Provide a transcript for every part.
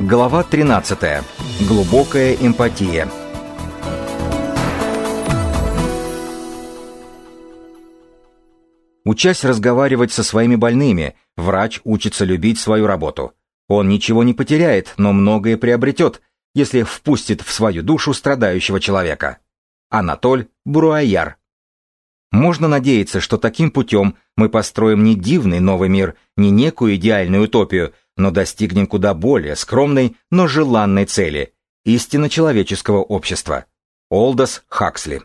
Глава 13. Глубокая эмпатия. Учась разговаривать со своими больными, врач учится любить свою работу. Он ничего не потеряет, но многое приобретет, если впустит в свою душу страдающего человека. Анатоль Бруайяр. Можно надеяться, что таким путем мы построим не дивный новый мир, не некую идеальную утопию, но достигнем куда более скромной, но желанной цели – истинно человеческого общества. Олдос Хаксли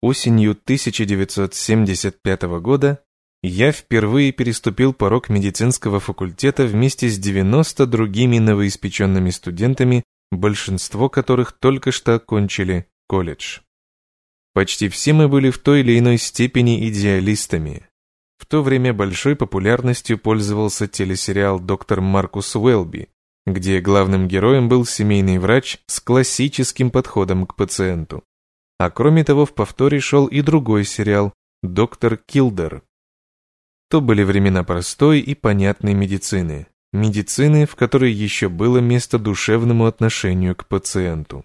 Осенью 1975 года я впервые переступил порог медицинского факультета вместе с 90 другими новоиспеченными студентами, большинство которых только что окончили колледж. Почти все мы были в той или иной степени идеалистами. В то время большой популярностью пользовался телесериал «Доктор Маркус Уэлби», где главным героем был семейный врач с классическим подходом к пациенту. А кроме того, в повторе шел и другой сериал «Доктор Килдер», то были времена простой и понятной медицины. Медицины, в которой еще было место душевному отношению к пациенту.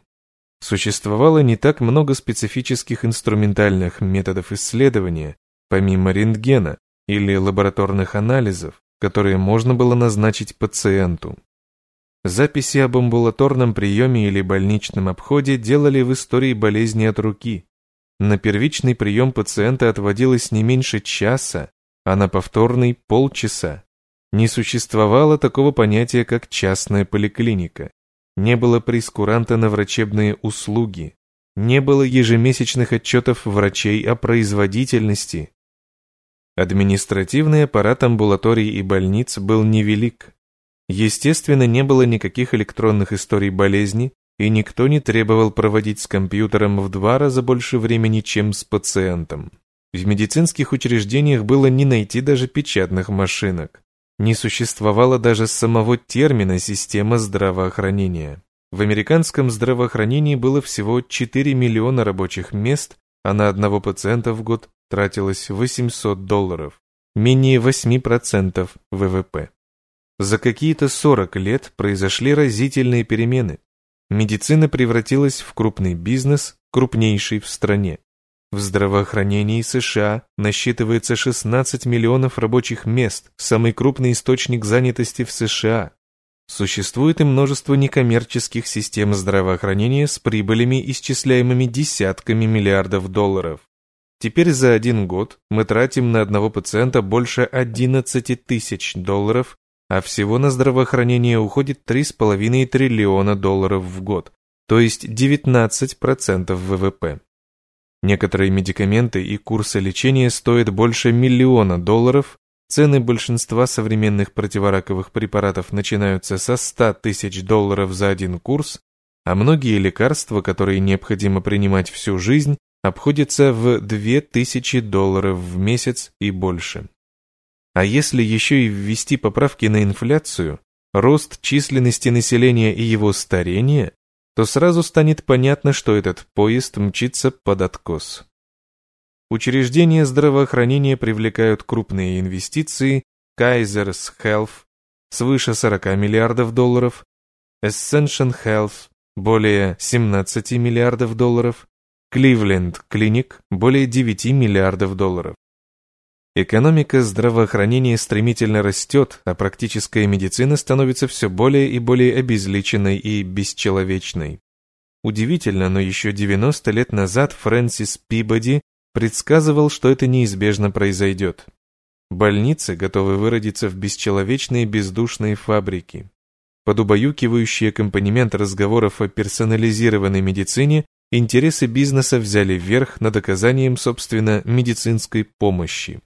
Существовало не так много специфических инструментальных методов исследования, помимо рентгена или лабораторных анализов, которые можно было назначить пациенту. Записи об амбулаторном приеме или больничном обходе делали в истории болезни от руки. На первичный прием пациента отводилось не меньше часа, а на повторный – полчаса. Не существовало такого понятия, как частная поликлиника. Не было прескуранта на врачебные услуги. Не было ежемесячных отчетов врачей о производительности. Административный аппарат амбулаторий и больниц был невелик. Естественно, не было никаких электронных историй болезни, и никто не требовал проводить с компьютером в два раза больше времени, чем с пациентом. В медицинских учреждениях было не найти даже печатных машинок. Не существовало даже самого термина «система здравоохранения». В американском здравоохранении было всего 4 миллиона рабочих мест, а на одного пациента в год тратилось 800 долларов, менее 8% ВВП. За какие-то 40 лет произошли разительные перемены. Медицина превратилась в крупный бизнес, крупнейший в стране. В здравоохранении США насчитывается 16 миллионов рабочих мест, самый крупный источник занятости в США. Существует и множество некоммерческих систем здравоохранения с прибылями, исчисляемыми десятками миллиардов долларов. Теперь за один год мы тратим на одного пациента больше 11 тысяч долларов, а всего на здравоохранение уходит 3,5 триллиона долларов в год, то есть 19% ВВП. Некоторые медикаменты и курсы лечения стоят больше миллиона долларов, цены большинства современных противораковых препаратов начинаются со 100 тысяч долларов за один курс, а многие лекарства, которые необходимо принимать всю жизнь, обходятся в 2000 долларов в месяц и больше. А если еще и ввести поправки на инфляцию, рост численности населения и его старение, то сразу станет понятно, что этот поезд мчится под откос. Учреждения здравоохранения привлекают крупные инвестиции, Kaiser's Health свыше 40 миллиардов долларов, Ascension Health более 17 миллиардов долларов, Cleveland Clinic более 9 миллиардов долларов. Экономика здравоохранения стремительно растет, а практическая медицина становится все более и более обезличенной и бесчеловечной. Удивительно, но еще 90 лет назад Фрэнсис Пибоди предсказывал, что это неизбежно произойдет. Больницы готовы выродиться в бесчеловечные бездушные фабрики. Под убаюкивающий аккомпанемент разговоров о персонализированной медицине интересы бизнеса взяли верх над оказанием, собственно, медицинской помощи.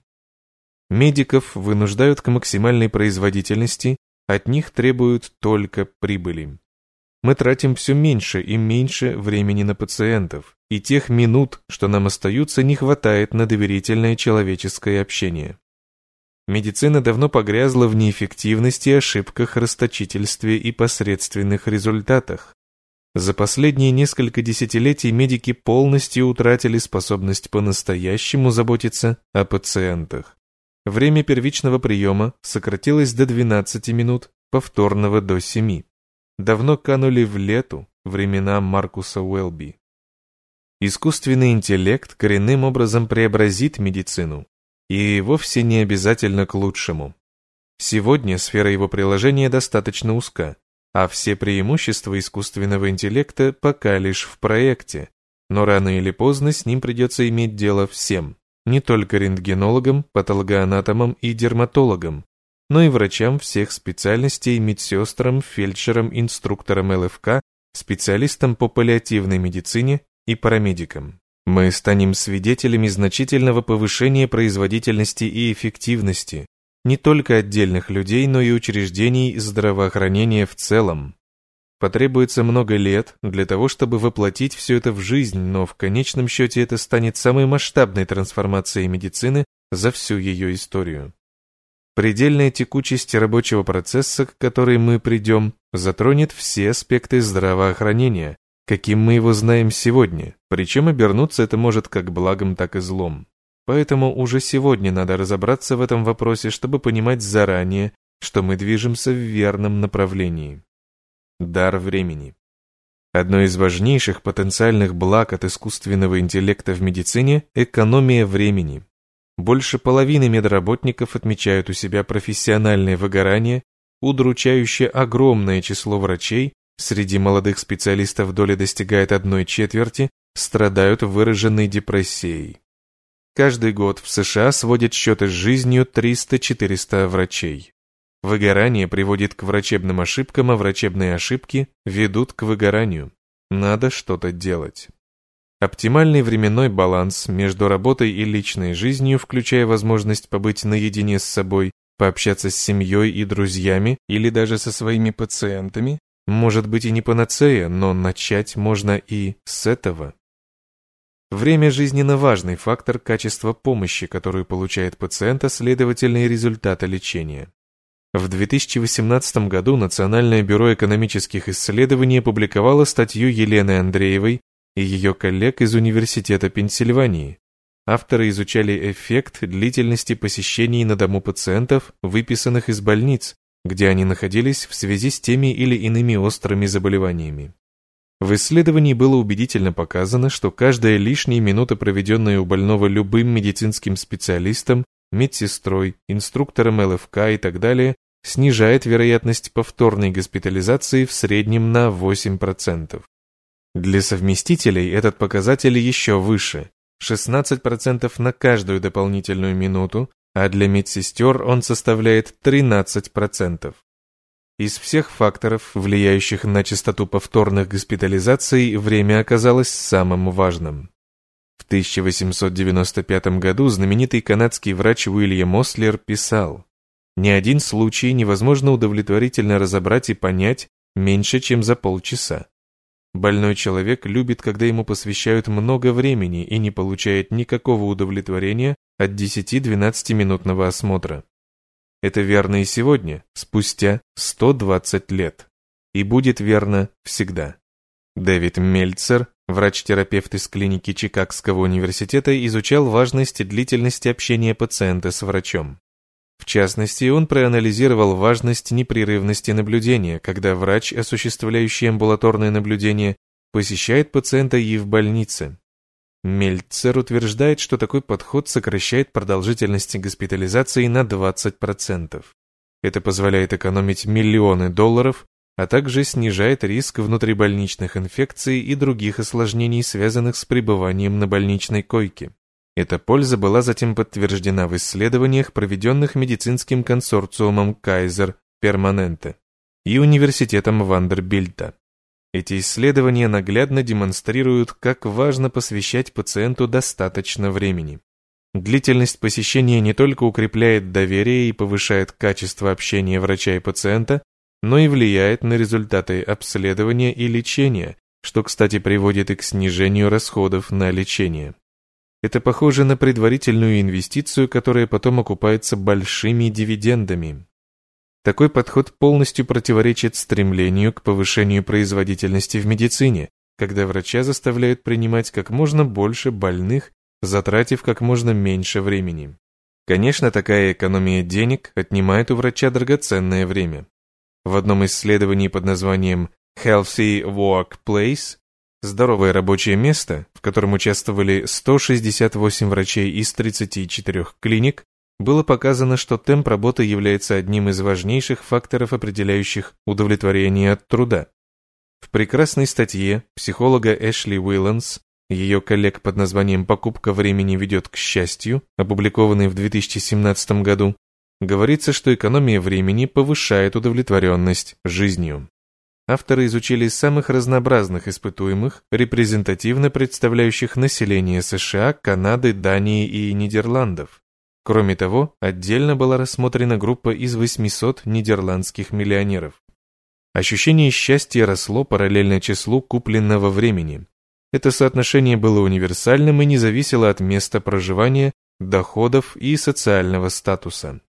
Медиков вынуждают к максимальной производительности, от них требуют только прибыли. Мы тратим все меньше и меньше времени на пациентов, и тех минут, что нам остаются, не хватает на доверительное человеческое общение. Медицина давно погрязла в неэффективности, ошибках, расточительстве и посредственных результатах. За последние несколько десятилетий медики полностью утратили способность по-настоящему заботиться о пациентах. Время первичного приема сократилось до 12 минут, повторного до 7. Давно канули в лету времена Маркуса Уэлби. Искусственный интеллект коренным образом преобразит медицину, и вовсе не обязательно к лучшему. Сегодня сфера его приложения достаточно узка, а все преимущества искусственного интеллекта пока лишь в проекте, но рано или поздно с ним придется иметь дело всем, не только рентгенологам, патологоанатомам и дерматологам, но и врачам всех специальностей, медсестрам, фельдшерам, инструкторам ЛФК, специалистам по паллиативной медицине и парамедикам. Мы станем свидетелями значительного повышения производительности и эффективности не только отдельных людей, но и учреждений здравоохранения в целом. Потребуется много лет для того, чтобы воплотить все это в жизнь, но в конечном счете это станет самой масштабной трансформацией медицины за всю ее историю. Предельная текучесть рабочего процесса, к которой мы придем, затронет все аспекты здравоохранения, каким мы его знаем сегодня, причем обернуться это может как благом, так и злом. Поэтому уже сегодня надо разобраться в этом вопросе, чтобы понимать заранее, что мы движемся в верном направлении. Дар времени. Одно из важнейших потенциальных благ от искусственного интеллекта в медицине – экономия времени. Больше половины медработников отмечают у себя профессиональное выгорание, удручающее огромное число врачей Среди молодых специалистов доля достигает одной четверти, страдают выраженной депрессией. Каждый год в США сводят счеты с жизнью 300-400 врачей. Выгорание приводит к врачебным ошибкам, а врачебные ошибки ведут к выгоранию. Надо что-то делать. Оптимальный временной баланс между работой и личной жизнью, включая возможность побыть наедине с собой, пообщаться с семьей и друзьями или даже со своими пациентами, может быть и не панацея, но начать можно и с этого. Время – жизненно важный фактор качества помощи, которую получает пациент, а следовательно и результата лечения. В 2018 году Национальное бюро экономических исследований опубликовало статью Елены Андреевой и ее коллег из Университета Пенсильвании. Авторы изучали эффект длительности посещений на дому пациентов, выписанных из больниц, где они находились в связи с теми или иными острыми заболеваниями. В исследовании было убедительно показано, что каждая лишняя минута, проведенная у больного любым медицинским специалистом, медсестрой, инструктором ЛФК и так далее, снижает вероятность повторной госпитализации в среднем на 8%. Для совместителей этот показатель еще выше – 16% на каждую дополнительную минуту, а для медсестер он составляет 13%. Из всех факторов, влияющих на частоту повторных госпитализаций, время оказалось самым важным. В 1895 году знаменитый канадский врач Уильям Ослер писал, «Ни один случай невозможно удовлетворительно разобрать и понять меньше, чем за полчаса. Больной человек любит, когда ему посвящают много времени и не получает никакого удовлетворения от 10-12 минутного осмотра. Это верно и сегодня, спустя 120 лет. И будет верно всегда. Дэвид Мельцер, врач-терапевт из клиники Чикагского университета, изучал важность длительности общения пациента с врачом. В частности, он проанализировал важность непрерывности наблюдения, когда врач, осуществляющий амбулаторное наблюдение, посещает пациента и в больнице. Мельцер утверждает, что такой подход сокращает продолжительность госпитализации на 20%. Это позволяет экономить миллионы долларов, а также снижает риск внутрибольничных инфекций и других осложнений, связанных с пребыванием на больничной койке. Эта польза была затем подтверждена в исследованиях, проведенных медицинским консорциумом Kaiser Permanente и университетом Вандербильта. Эти исследования наглядно демонстрируют, как важно посвящать пациенту достаточно времени. Длительность посещения не только укрепляет доверие и повышает качество общения врача и пациента, но и влияет на результаты обследования и лечения, что, кстати, приводит и к снижению расходов на лечение. Это похоже на предварительную инвестицию, которая потом окупается большими дивидендами. Такой подход полностью противоречит стремлению к повышению производительности в медицине, когда врача заставляют принимать как можно больше больных, затратив как можно меньше времени. Конечно, такая экономия денег отнимает у врача драгоценное время. В одном исследовании под названием Healthy Workplace «Здоровое рабочее место», в котором участвовали 168 врачей из 34 клиник, было показано, что темп работы является одним из важнейших факторов, определяющих удовлетворение от труда. В прекрасной статье психолога Эшли Уилланс, ее коллег под названием «Покупка времени ведет к счастью», опубликованной в 2017 году, говорится, что экономия времени повышает удовлетворенность жизнью. Авторы изучили самых разнообразных испытуемых, репрезентативно представляющих население США, Канады, Дании и Нидерландов. Кроме того, отдельно была рассмотрена группа из 800 нидерландских миллионеров. Ощущение счастья росло параллельно числу купленного времени. Это соотношение было универсальным и не зависело от места проживания, доходов и социального статуса.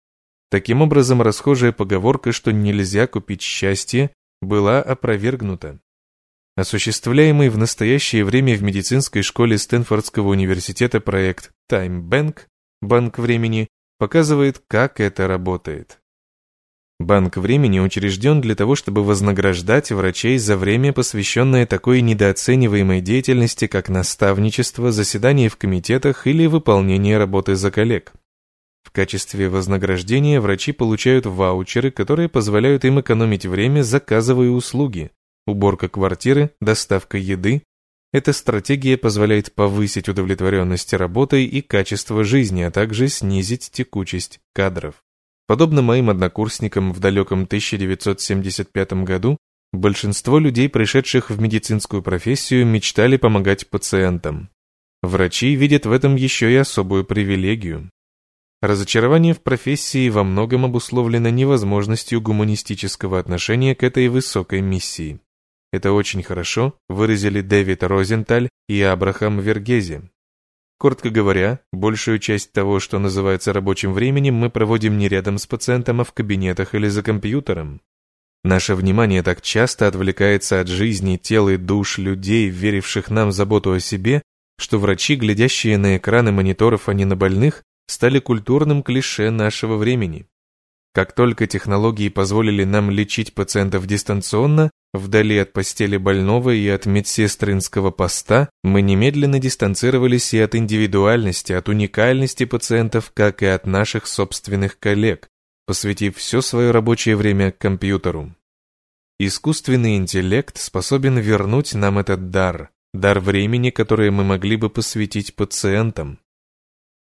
Таким образом, расхожая поговорка, что нельзя купить счастье, была опровергнута. Осуществляемый в настоящее время в медицинской школе Стэнфордского университета проект Time Bank банк времени, показывает, как это работает. Банк времени учрежден для того, чтобы вознаграждать врачей за время, посвященное такой недооцениваемой деятельности, как наставничество, заседание в комитетах или выполнение работы за коллег. Качестве вознаграждения врачи получают ваучеры, которые позволяют им экономить время, заказывая услуги, уборка квартиры, доставка еды, эта стратегия позволяет повысить удовлетворенность работой и качество жизни, а также снизить текучесть кадров. Подобно моим однокурсникам в далеком 1975 году, большинство людей, пришедших в медицинскую профессию, мечтали помогать пациентам. Врачи видят в этом еще и особую привилегию. Разочарование в профессии во многом обусловлено невозможностью гуманистического отношения к этой высокой миссии. Это очень хорошо выразили Дэвид Розенталь и Абрахам Вергези. Коротко говоря, большую часть того, что называется рабочим временем, мы проводим не рядом с пациентом, а в кабинетах или за компьютером. Наше внимание так часто отвлекается от жизни, тел и душ людей, веривших нам заботу о себе, что врачи, глядящие на экраны мониторов, а не на больных, стали культурным клише нашего времени. Как только технологии позволили нам лечить пациентов дистанционно, вдали от постели больного и от медсестринского поста, мы немедленно дистанцировались и от индивидуальности, от уникальности пациентов, как и от наших собственных коллег, посвятив все свое рабочее время компьютеру. Искусственный интеллект способен вернуть нам этот дар, дар времени, которое мы могли бы посвятить пациентам.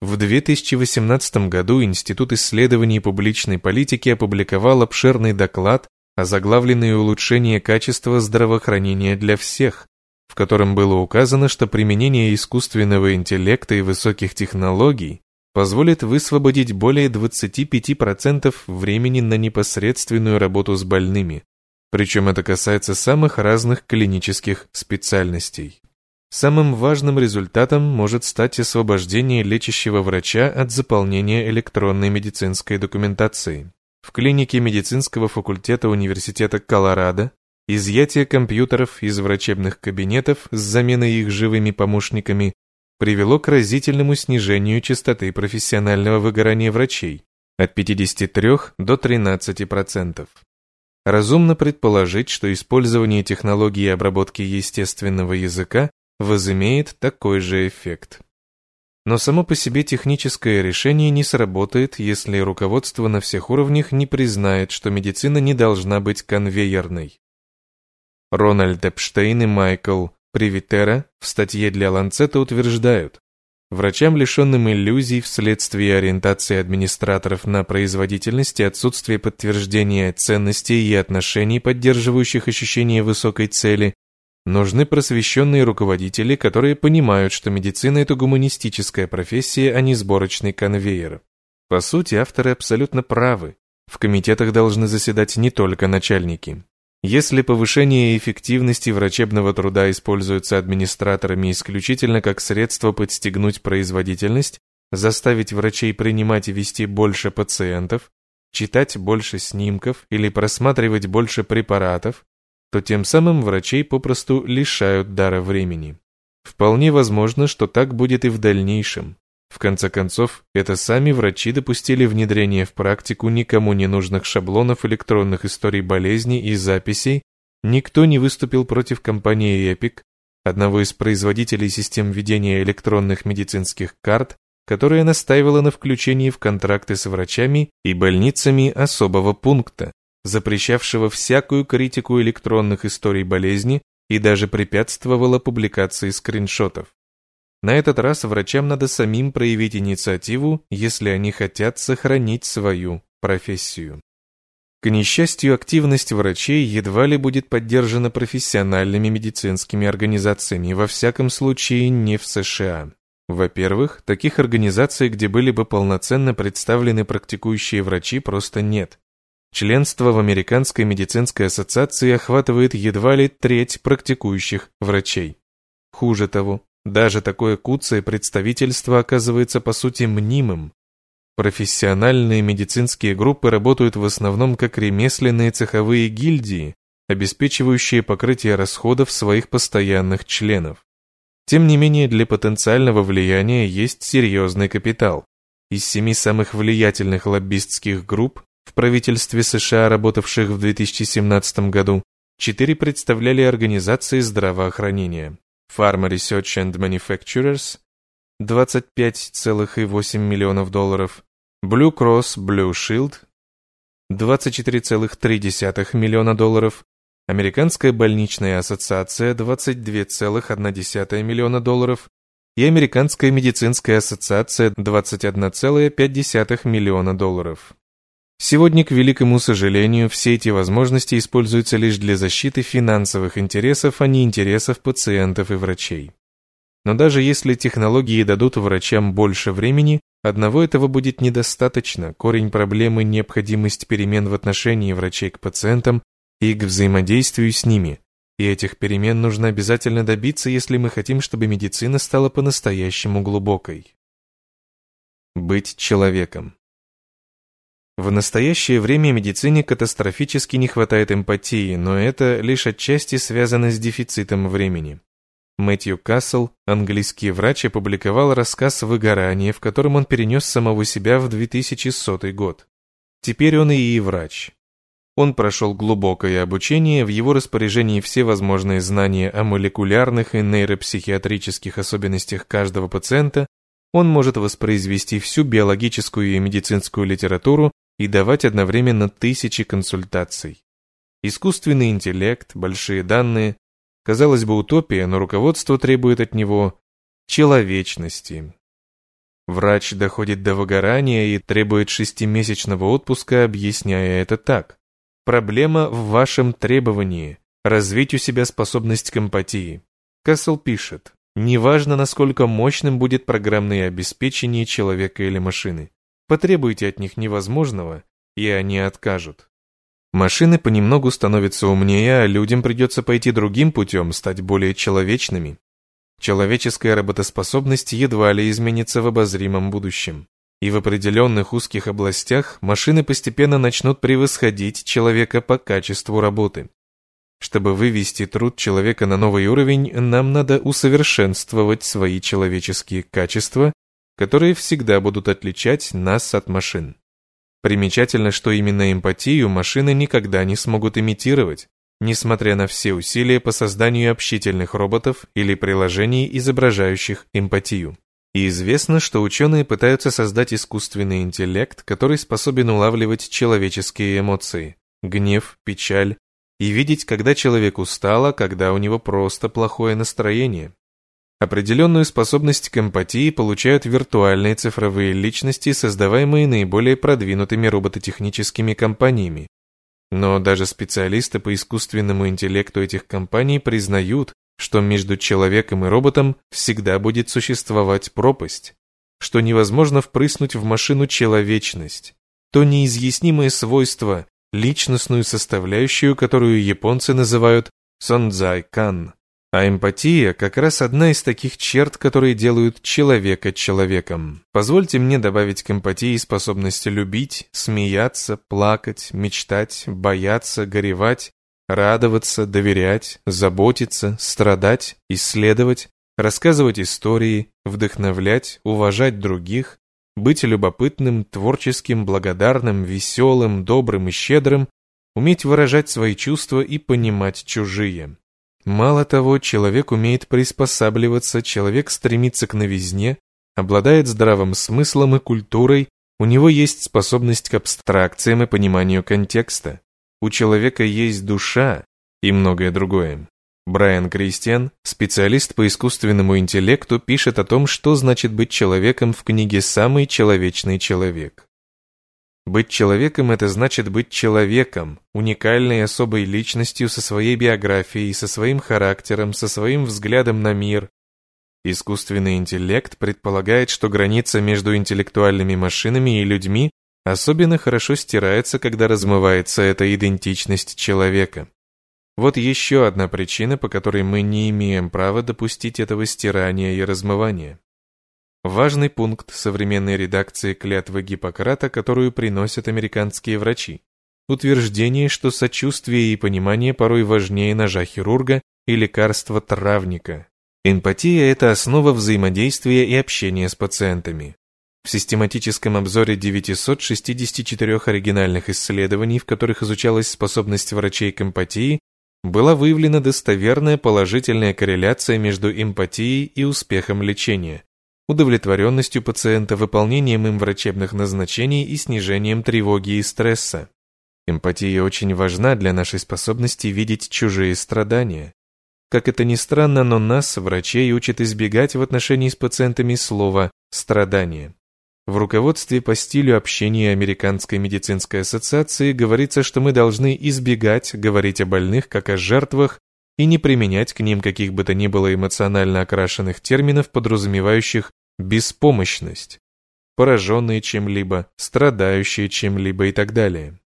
В 2018 году Институт исследований публичной политики опубликовал обширный доклад, озаглавленный «Улучшение качества здравоохранения для всех», в котором было указано, что применение искусственного интеллекта и высоких технологий позволит высвободить более 25% времени на непосредственную работу с больными, причем это касается самых разных клинических специальностей. Самым важным результатом может стать освобождение лечащего врача от заполнения электронной медицинской документации. В клинике медицинского факультета Университета Колорадо изъятие компьютеров из врачебных кабинетов с заменой их живыми помощниками привело к разительному снижению частоты профессионального выгорания врачей от 53 до 13%. Разумно предположить, что использование технологии обработки естественного языка возымеет такой же эффект. Но само по себе техническое решение не сработает, если руководство на всех уровнях не признает, что медицина не должна быть конвейерной. Рональд Эпштейн и Майкл Привитера в статье для Ланцета утверждают, врачам, лишенным иллюзий вследствие ориентации администраторов на производительность и отсутствие подтверждения ценностей и отношений, поддерживающих ощущение высокой цели, Нужны просвещенные руководители, которые понимают, что медицина – это гуманистическая профессия, а не сборочный конвейер. По сути, авторы абсолютно правы. В комитетах должны заседать не только начальники. Если повышение эффективности врачебного труда используется администраторами исключительно как средство подстегнуть производительность, заставить врачей принимать и вести больше пациентов, читать больше снимков или просматривать больше препаратов, то тем самым врачей попросту лишают дара времени. Вполне возможно, что так будет и в дальнейшем. В конце концов, это сами врачи допустили внедрение в практику никому не нужных шаблонов электронных историй болезней и записей, никто не выступил против компании Epic, одного из производителей систем ведения электронных медицинских карт, которая настаивала на включении в контракты с врачами и больницами особого пункта, запрещавшего всякую критику электронных историй болезни и даже препятствовала публикации скриншотов. На этот раз врачам надо самим проявить инициативу, если они хотят сохранить свою профессию. К несчастью, активность врачей едва ли будет поддержана профессиональными медицинскими организациями, во всяком случае не в США. Во-первых, таких организаций, где были бы полноценно представлены практикующие врачи, просто нет. Членство в Американской медицинской ассоциации охватывает едва ли треть практикующих врачей. Хуже того, даже такое куцое представительство оказывается по сути мнимым. Профессиональные медицинские группы работают в основном как ремесленные цеховые гильдии, обеспечивающие покрытие расходов своих постоянных членов. Тем не менее, для потенциального влияния есть серьезный капитал. Из семи самых влиятельных лоббистских групп в правительстве США, работавших в 2017 году, четыре представляли организации здравоохранения. Pharma Research and Manufacturers 25,8 миллионов долларов, Blue Cross Blue Shield 24,3 миллиона долларов, Американская больничная ассоциация 22,1 миллиона долларов и Американская медицинская ассоциация 21,5 миллиона долларов. Сегодня, к великому сожалению, все эти возможности используются лишь для защиты финансовых интересов, а не интересов пациентов и врачей. Но даже если технологии дадут врачам больше времени, одного этого будет недостаточно. Корень проблемы – необходимость перемен в отношении врачей к пациентам и к взаимодействию с ними. И этих перемен нужно обязательно добиться, если мы хотим, чтобы медицина стала по-настоящему глубокой. Быть человеком. В настоящее время медицине катастрофически не хватает эмпатии, но это лишь отчасти связано с дефицитом времени. Мэтью Кассел, английский врач, опубликовал рассказ «Выгорание», в котором он перенес самого себя в 2100 год. Теперь он и врач. Он прошел глубокое обучение, в его распоряжении все возможные знания о молекулярных и нейропсихиатрических особенностях каждого пациента, он может воспроизвести всю биологическую и медицинскую литературу и давать одновременно тысячи консультаций. Искусственный интеллект, большие данные, казалось бы, утопия, но руководство требует от него человечности. Врач доходит до выгорания и требует шестимесячного отпуска, объясняя это так. Проблема в вашем требовании – развить у себя способность к эмпатии. Кассел пишет, неважно, насколько мощным будет программное обеспечение человека или машины. Потребуйте от них невозможного, и они откажут. Машины понемногу становятся умнее, а людям придется пойти другим путем, стать более человечными. Человеческая работоспособность едва ли изменится в обозримом будущем. И в определенных узких областях машины постепенно начнут превосходить человека по качеству работы. Чтобы вывести труд человека на новый уровень, нам надо усовершенствовать свои человеческие качества которые всегда будут отличать нас от машин. Примечательно, что именно эмпатию машины никогда не смогут имитировать, несмотря на все усилия по созданию общительных роботов или приложений, изображающих эмпатию. И известно, что ученые пытаются создать искусственный интеллект, который способен улавливать человеческие эмоции – гнев, печаль, и видеть, когда человек устал, а когда у него просто плохое настроение. Определенную способность к эмпатии получают виртуальные цифровые личности, создаваемые наиболее продвинутыми робототехническими компаниями. Но даже специалисты по искусственному интеллекту этих компаний признают, что между человеком и роботом всегда будет существовать пропасть, что невозможно впрыснуть в машину человечность, то неизъяснимое свойство, личностную составляющую, которую японцы называют сонзай-кан. А эмпатия как раз одна из таких черт, которые делают человека человеком. Позвольте мне добавить к эмпатии способность любить, смеяться, плакать, мечтать, бояться, горевать, радоваться, доверять, заботиться, страдать, исследовать, рассказывать истории, вдохновлять, уважать других, быть любопытным, творческим, благодарным, веселым, добрым и щедрым, уметь выражать свои чувства и понимать чужие. Мало того, человек умеет приспосабливаться, человек стремится к новизне, обладает здравым смыслом и культурой, у него есть способность к абстракциям и пониманию контекста. У человека есть душа и многое другое. Брайан Кристиан, специалист по искусственному интеллекту, пишет о том, что значит быть человеком в книге «Самый человечный человек». Быть человеком – это значит быть человеком, уникальной особой личностью со своей биографией, со своим характером, со своим взглядом на мир. Искусственный интеллект предполагает, что граница между интеллектуальными машинами и людьми особенно хорошо стирается, когда размывается эта идентичность человека. Вот еще одна причина, по которой мы не имеем права допустить этого стирания и размывания. Важный пункт современной редакции клятвы Гиппократа, которую приносят американские врачи. Утверждение, что сочувствие и понимание порой важнее ножа хирурга и лекарства травника. Эмпатия – это основа взаимодействия и общения с пациентами. В систематическом обзоре 964 оригинальных исследований, в которых изучалась способность врачей к эмпатии, была выявлена достоверная положительная корреляция между эмпатией и успехом лечения удовлетворенностью пациента выполнением им врачебных назначений и снижением тревоги и стресса. Эмпатия очень важна для нашей способности видеть чужие страдания. Как это ни странно, но нас, врачей, учат избегать в отношении с пациентами слова «страдание». В руководстве по стилю общения Американской медицинской ассоциации говорится, что мы должны избегать говорить о больных как о жертвах и не применять к ним каких бы то ни было эмоционально окрашенных терминов, подразумевающих беспомощность, пораженные чем-либо, страдающие чем-либо и так далее.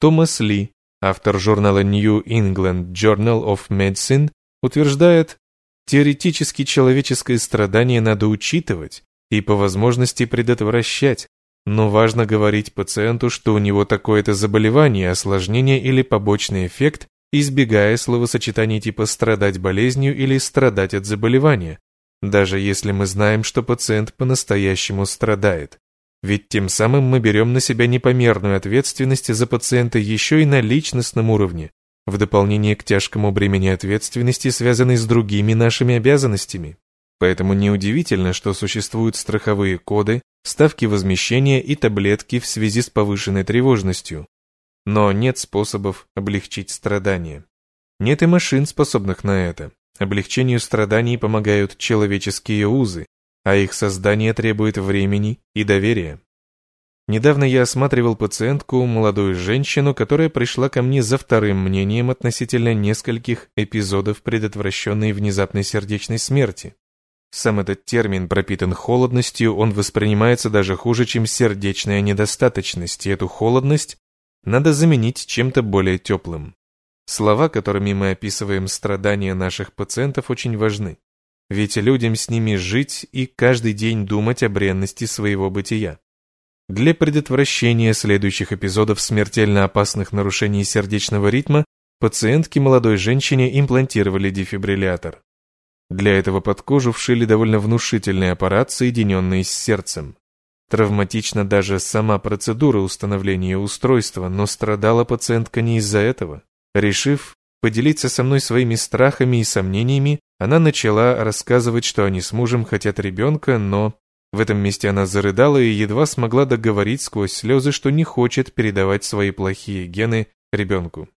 Томас Ли, автор журнала New England Journal of Medicine, утверждает, теоретически человеческое страдание надо учитывать и по возможности предотвращать, но важно говорить пациенту, что у него такое-то заболевание, осложнение или побочный эффект, избегая словосочетаний типа «страдать болезнью» или «страдать от заболевания», даже если мы знаем, что пациент по-настоящему страдает. Ведь тем самым мы берем на себя непомерную ответственность за пациента еще и на личностном уровне, в дополнение к тяжкому бремени ответственности, связанной с другими нашими обязанностями. Поэтому неудивительно, что существуют страховые коды, ставки возмещения и таблетки в связи с повышенной тревожностью, но нет способов облегчить страдания. Нет и машин, способных на это. Облегчению страданий помогают человеческие узы, а их создание требует времени и доверия. Недавно я осматривал пациентку, молодую женщину, которая пришла ко мне за вторым мнением относительно нескольких эпизодов предотвращенной внезапной сердечной смерти. Сам этот термин пропитан холодностью, он воспринимается даже хуже, чем сердечная недостаточность, и эту холодность надо заменить чем-то более теплым. Слова, которыми мы описываем страдания наших пациентов, очень важны. Ведь людям с ними жить и каждый день думать о бренности своего бытия. Для предотвращения следующих эпизодов смертельно опасных нарушений сердечного ритма пациентке молодой женщине имплантировали дефибриллятор. Для этого под кожу вшили довольно внушительный аппарат, соединенный с сердцем. Травматична даже сама процедура установления устройства, но страдала пациентка не из-за этого. Решив поделиться со мной своими страхами и сомнениями, она начала рассказывать, что они с мужем хотят ребенка, но... В этом месте она зарыдала и едва смогла договорить сквозь слезы, что не хочет передавать свои плохие гены ребенку.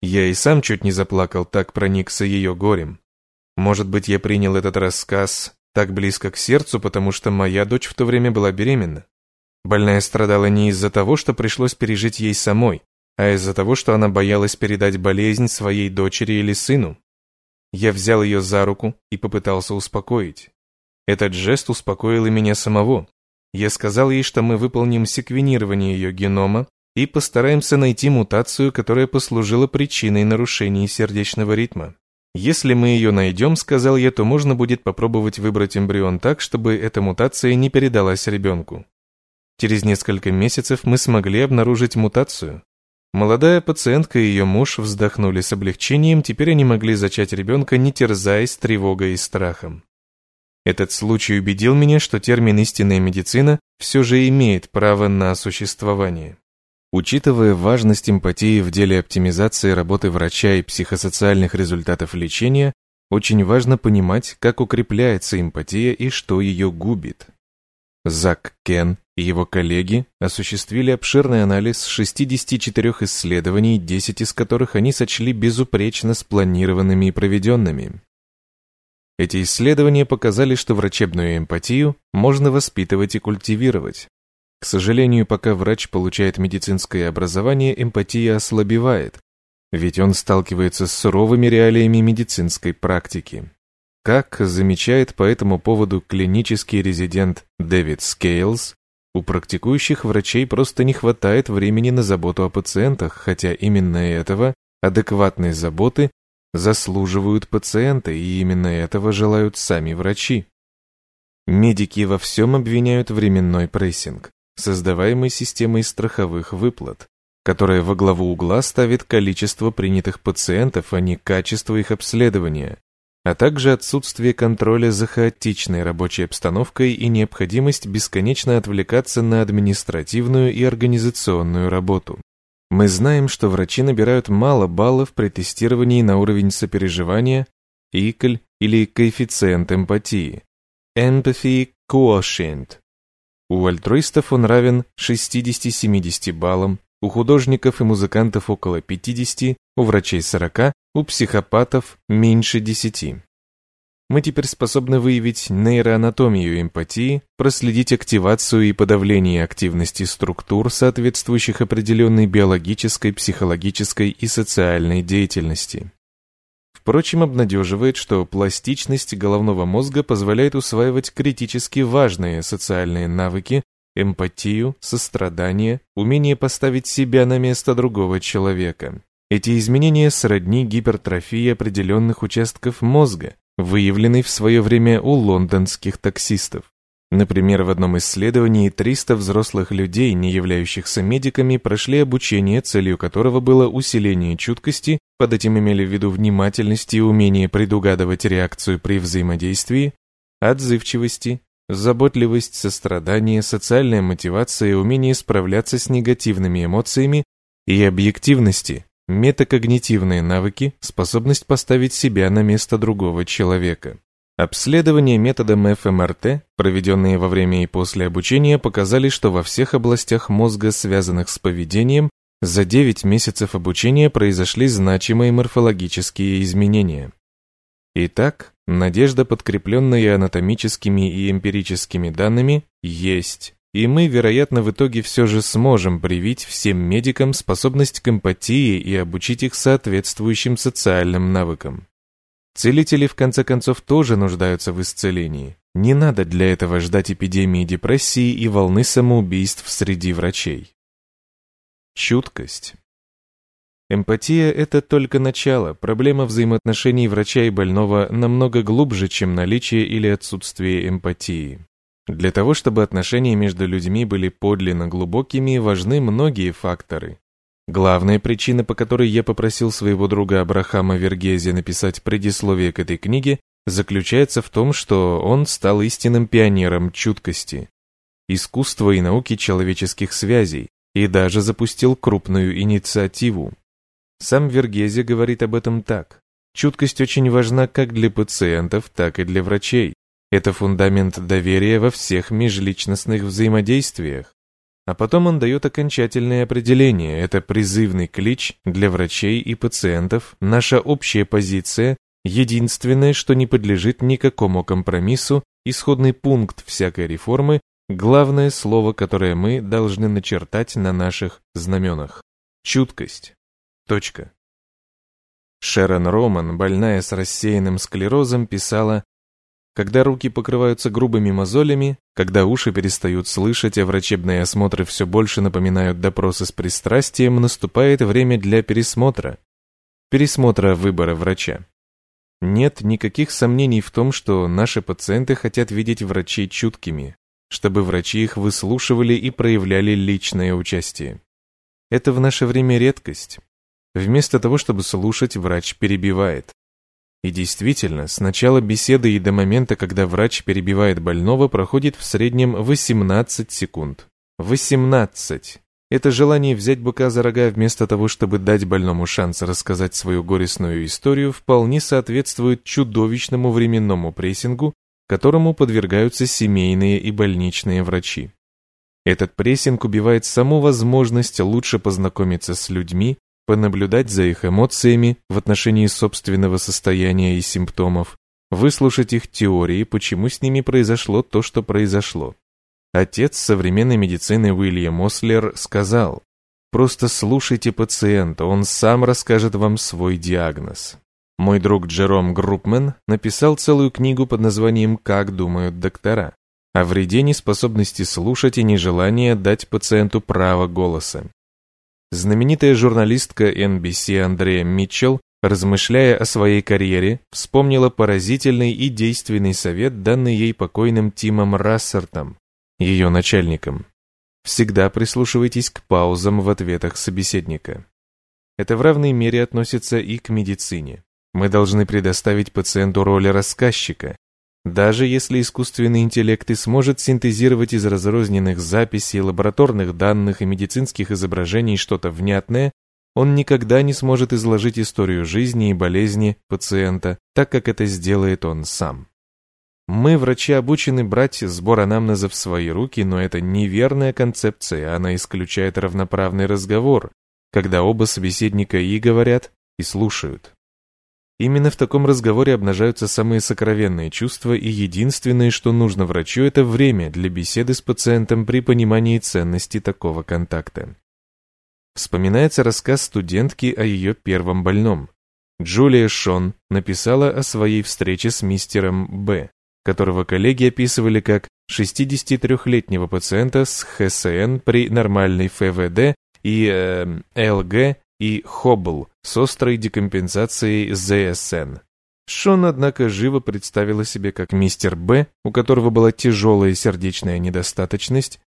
Я и сам чуть не заплакал, так проникся ее горем. Может быть, я принял этот рассказ так близко к сердцу, потому что моя дочь в то время была беременна. Больная страдала не из-за того, что пришлось пережить ей самой, а из-за того, что она боялась передать болезнь своей дочери или сыну. Я взял ее за руку и попытался успокоить. Этот жест успокоил и меня самого. Я сказал ей, что мы выполним секвенирование ее генома и постараемся найти мутацию, которая послужила причиной нарушений сердечного ритма. Если мы ее найдем, сказал я, то можно будет попробовать выбрать эмбрион так, чтобы эта мутация не передалась ребенку. Через несколько месяцев мы смогли обнаружить мутацию. Молодая пациентка и ее муж вздохнули с облегчением, теперь они могли зачать ребенка, не терзаясь тревогой и страхом. Этот случай убедил меня, что термин «истинная медицина» все же имеет право на существование. Учитывая важность эмпатии в деле оптимизации работы врача и психосоциальных результатов лечения, очень важно понимать, как укрепляется эмпатия и что ее губит. Зак Кен его коллеги осуществили обширный анализ 64 исследований, 10 из которых они сочли безупречно спланированными и проведенными. Эти исследования показали, что врачебную эмпатию можно воспитывать и культивировать. К сожалению, пока врач получает медицинское образование, эмпатия ослабевает, ведь он сталкивается с суровыми реалиями медицинской практики. Как замечает по этому поводу клинический резидент Дэвид Скейлс, у практикующих врачей просто не хватает времени на заботу о пациентах, хотя именно этого, адекватной заботы, заслуживают пациенты, и именно этого желают сами врачи. Медики во всем обвиняют временной прессинг, создаваемый системой страховых выплат, которая во главу угла ставит количество принятых пациентов, а не качество их обследования, а также отсутствие контроля за хаотичной рабочей обстановкой и необходимость бесконечно отвлекаться на административную и организационную работу. Мы знаем, что врачи набирают мало баллов при тестировании на уровень сопереживания, ИКЛь или коэффициент эмпатии, Empathy Quotient. У альтруистов он равен 60-70 баллам, у художников и музыкантов около 50, у врачей 40, у психопатов меньше 10. Мы теперь способны выявить нейроанатомию эмпатии, проследить активацию и подавление активности структур, соответствующих определенной биологической, психологической и социальной деятельности. Впрочем, обнадеживает, что пластичность головного мозга позволяет усваивать критически важные социальные навыки, эмпатию, сострадание, умение поставить себя на место другого человека. Эти изменения сродни гипертрофии определенных участков мозга, выявленной в свое время у лондонских таксистов. Например, в одном исследовании 300 взрослых людей, не являющихся медиками, прошли обучение, целью которого было усиление чуткости, под этим имели в виду внимательность и умение предугадывать реакцию при взаимодействии, отзывчивости, заботливость, сострадание, социальная мотивация и умение справляться с негативными эмоциями и объективности, метакогнитивные навыки, способность поставить себя на место другого человека. Обследования методом ФМРТ, проведенные во время и после обучения, показали, что во всех областях мозга, связанных с поведением, за 9 месяцев обучения произошли значимые морфологические изменения. Итак, надежда, подкрепленная анатомическими и эмпирическими данными, есть и мы, вероятно, в итоге все же сможем привить всем медикам способность к эмпатии и обучить их соответствующим социальным навыкам. Целители, в конце концов, тоже нуждаются в исцелении. Не надо для этого ждать эпидемии депрессии и волны самоубийств среди врачей. Чуткость. Эмпатия – это только начало. Проблема взаимоотношений врача и больного намного глубже, чем наличие или отсутствие эмпатии. Для того, чтобы отношения между людьми были подлинно глубокими, важны многие факторы. Главная причина, по которой я попросил своего друга Абрахама Вергези написать предисловие к этой книге, заключается в том, что он стал истинным пионером чуткости, искусства и науки человеческих связей, и даже запустил крупную инициативу. Сам Вергези говорит об этом так. Чуткость очень важна как для пациентов, так и для врачей. Это фундамент доверия во всех межличностных взаимодействиях. А потом он дает окончательное определение. Это призывный клич для врачей и пациентов, наша общая позиция, единственное, что не подлежит никакому компромиссу, исходный пункт всякой реформы, главное слово, которое мы должны начертать на наших знаменах. Чуткость. Точка. Шерон Роман, больная с рассеянным склерозом, писала когда руки покрываются грубыми мозолями, когда уши перестают слышать, а врачебные осмотры все больше напоминают допросы с пристрастием, наступает время для пересмотра. Пересмотра выбора врача. Нет никаких сомнений в том, что наши пациенты хотят видеть врачей чуткими, чтобы врачи их выслушивали и проявляли личное участие. Это в наше время редкость. Вместо того, чтобы слушать, врач перебивает. И действительно, с начала беседы и до момента, когда врач перебивает больного, проходит в среднем 18 секунд. 18! Это желание взять быка за рога вместо того, чтобы дать больному шанс рассказать свою горестную историю, вполне соответствует чудовищному временному прессингу, которому подвергаются семейные и больничные врачи. Этот прессинг убивает саму возможность лучше познакомиться с людьми, понаблюдать за их эмоциями в отношении собственного состояния и симптомов, выслушать их теории, почему с ними произошло то, что произошло. Отец современной медицины Уильям Ослер сказал, «Просто слушайте пациента, он сам расскажет вам свой диагноз». Мой друг Джером Группмен написал целую книгу под названием «Как думают доктора» о вреде неспособности слушать и нежелании дать пациенту право голоса. Знаменитая журналистка NBC Андрея Митчелл, размышляя о своей карьере, вспомнила поразительный и действенный совет, данный ей покойным Тимом Рассертом, ее начальником. Всегда прислушивайтесь к паузам в ответах собеседника. Это в равной мере относится и к медицине. Мы должны предоставить пациенту роль рассказчика, даже если искусственный интеллект и сможет синтезировать из разрозненных записей, лабораторных данных и медицинских изображений что-то внятное, он никогда не сможет изложить историю жизни и болезни пациента, так как это сделает он сам. Мы, врачи, обучены брать сбор анамнеза в свои руки, но это неверная концепция, она исключает равноправный разговор, когда оба собеседника и говорят, и слушают. Именно в таком разговоре обнажаются самые сокровенные чувства, и единственное, что нужно врачу, это время для беседы с пациентом при понимании ценности такого контакта. Вспоминается рассказ студентки о ее первом больном. Джулия Шон написала о своей встрече с мистером Б которого коллеги описывали как 63-летнего пациента с ХСН при нормальной ФВД и э, ЛГ и Хоббл с острой декомпенсацией ЗСН. Шон, однако, живо представила себе, как мистер Б, у которого была тяжелая сердечная недостаточность,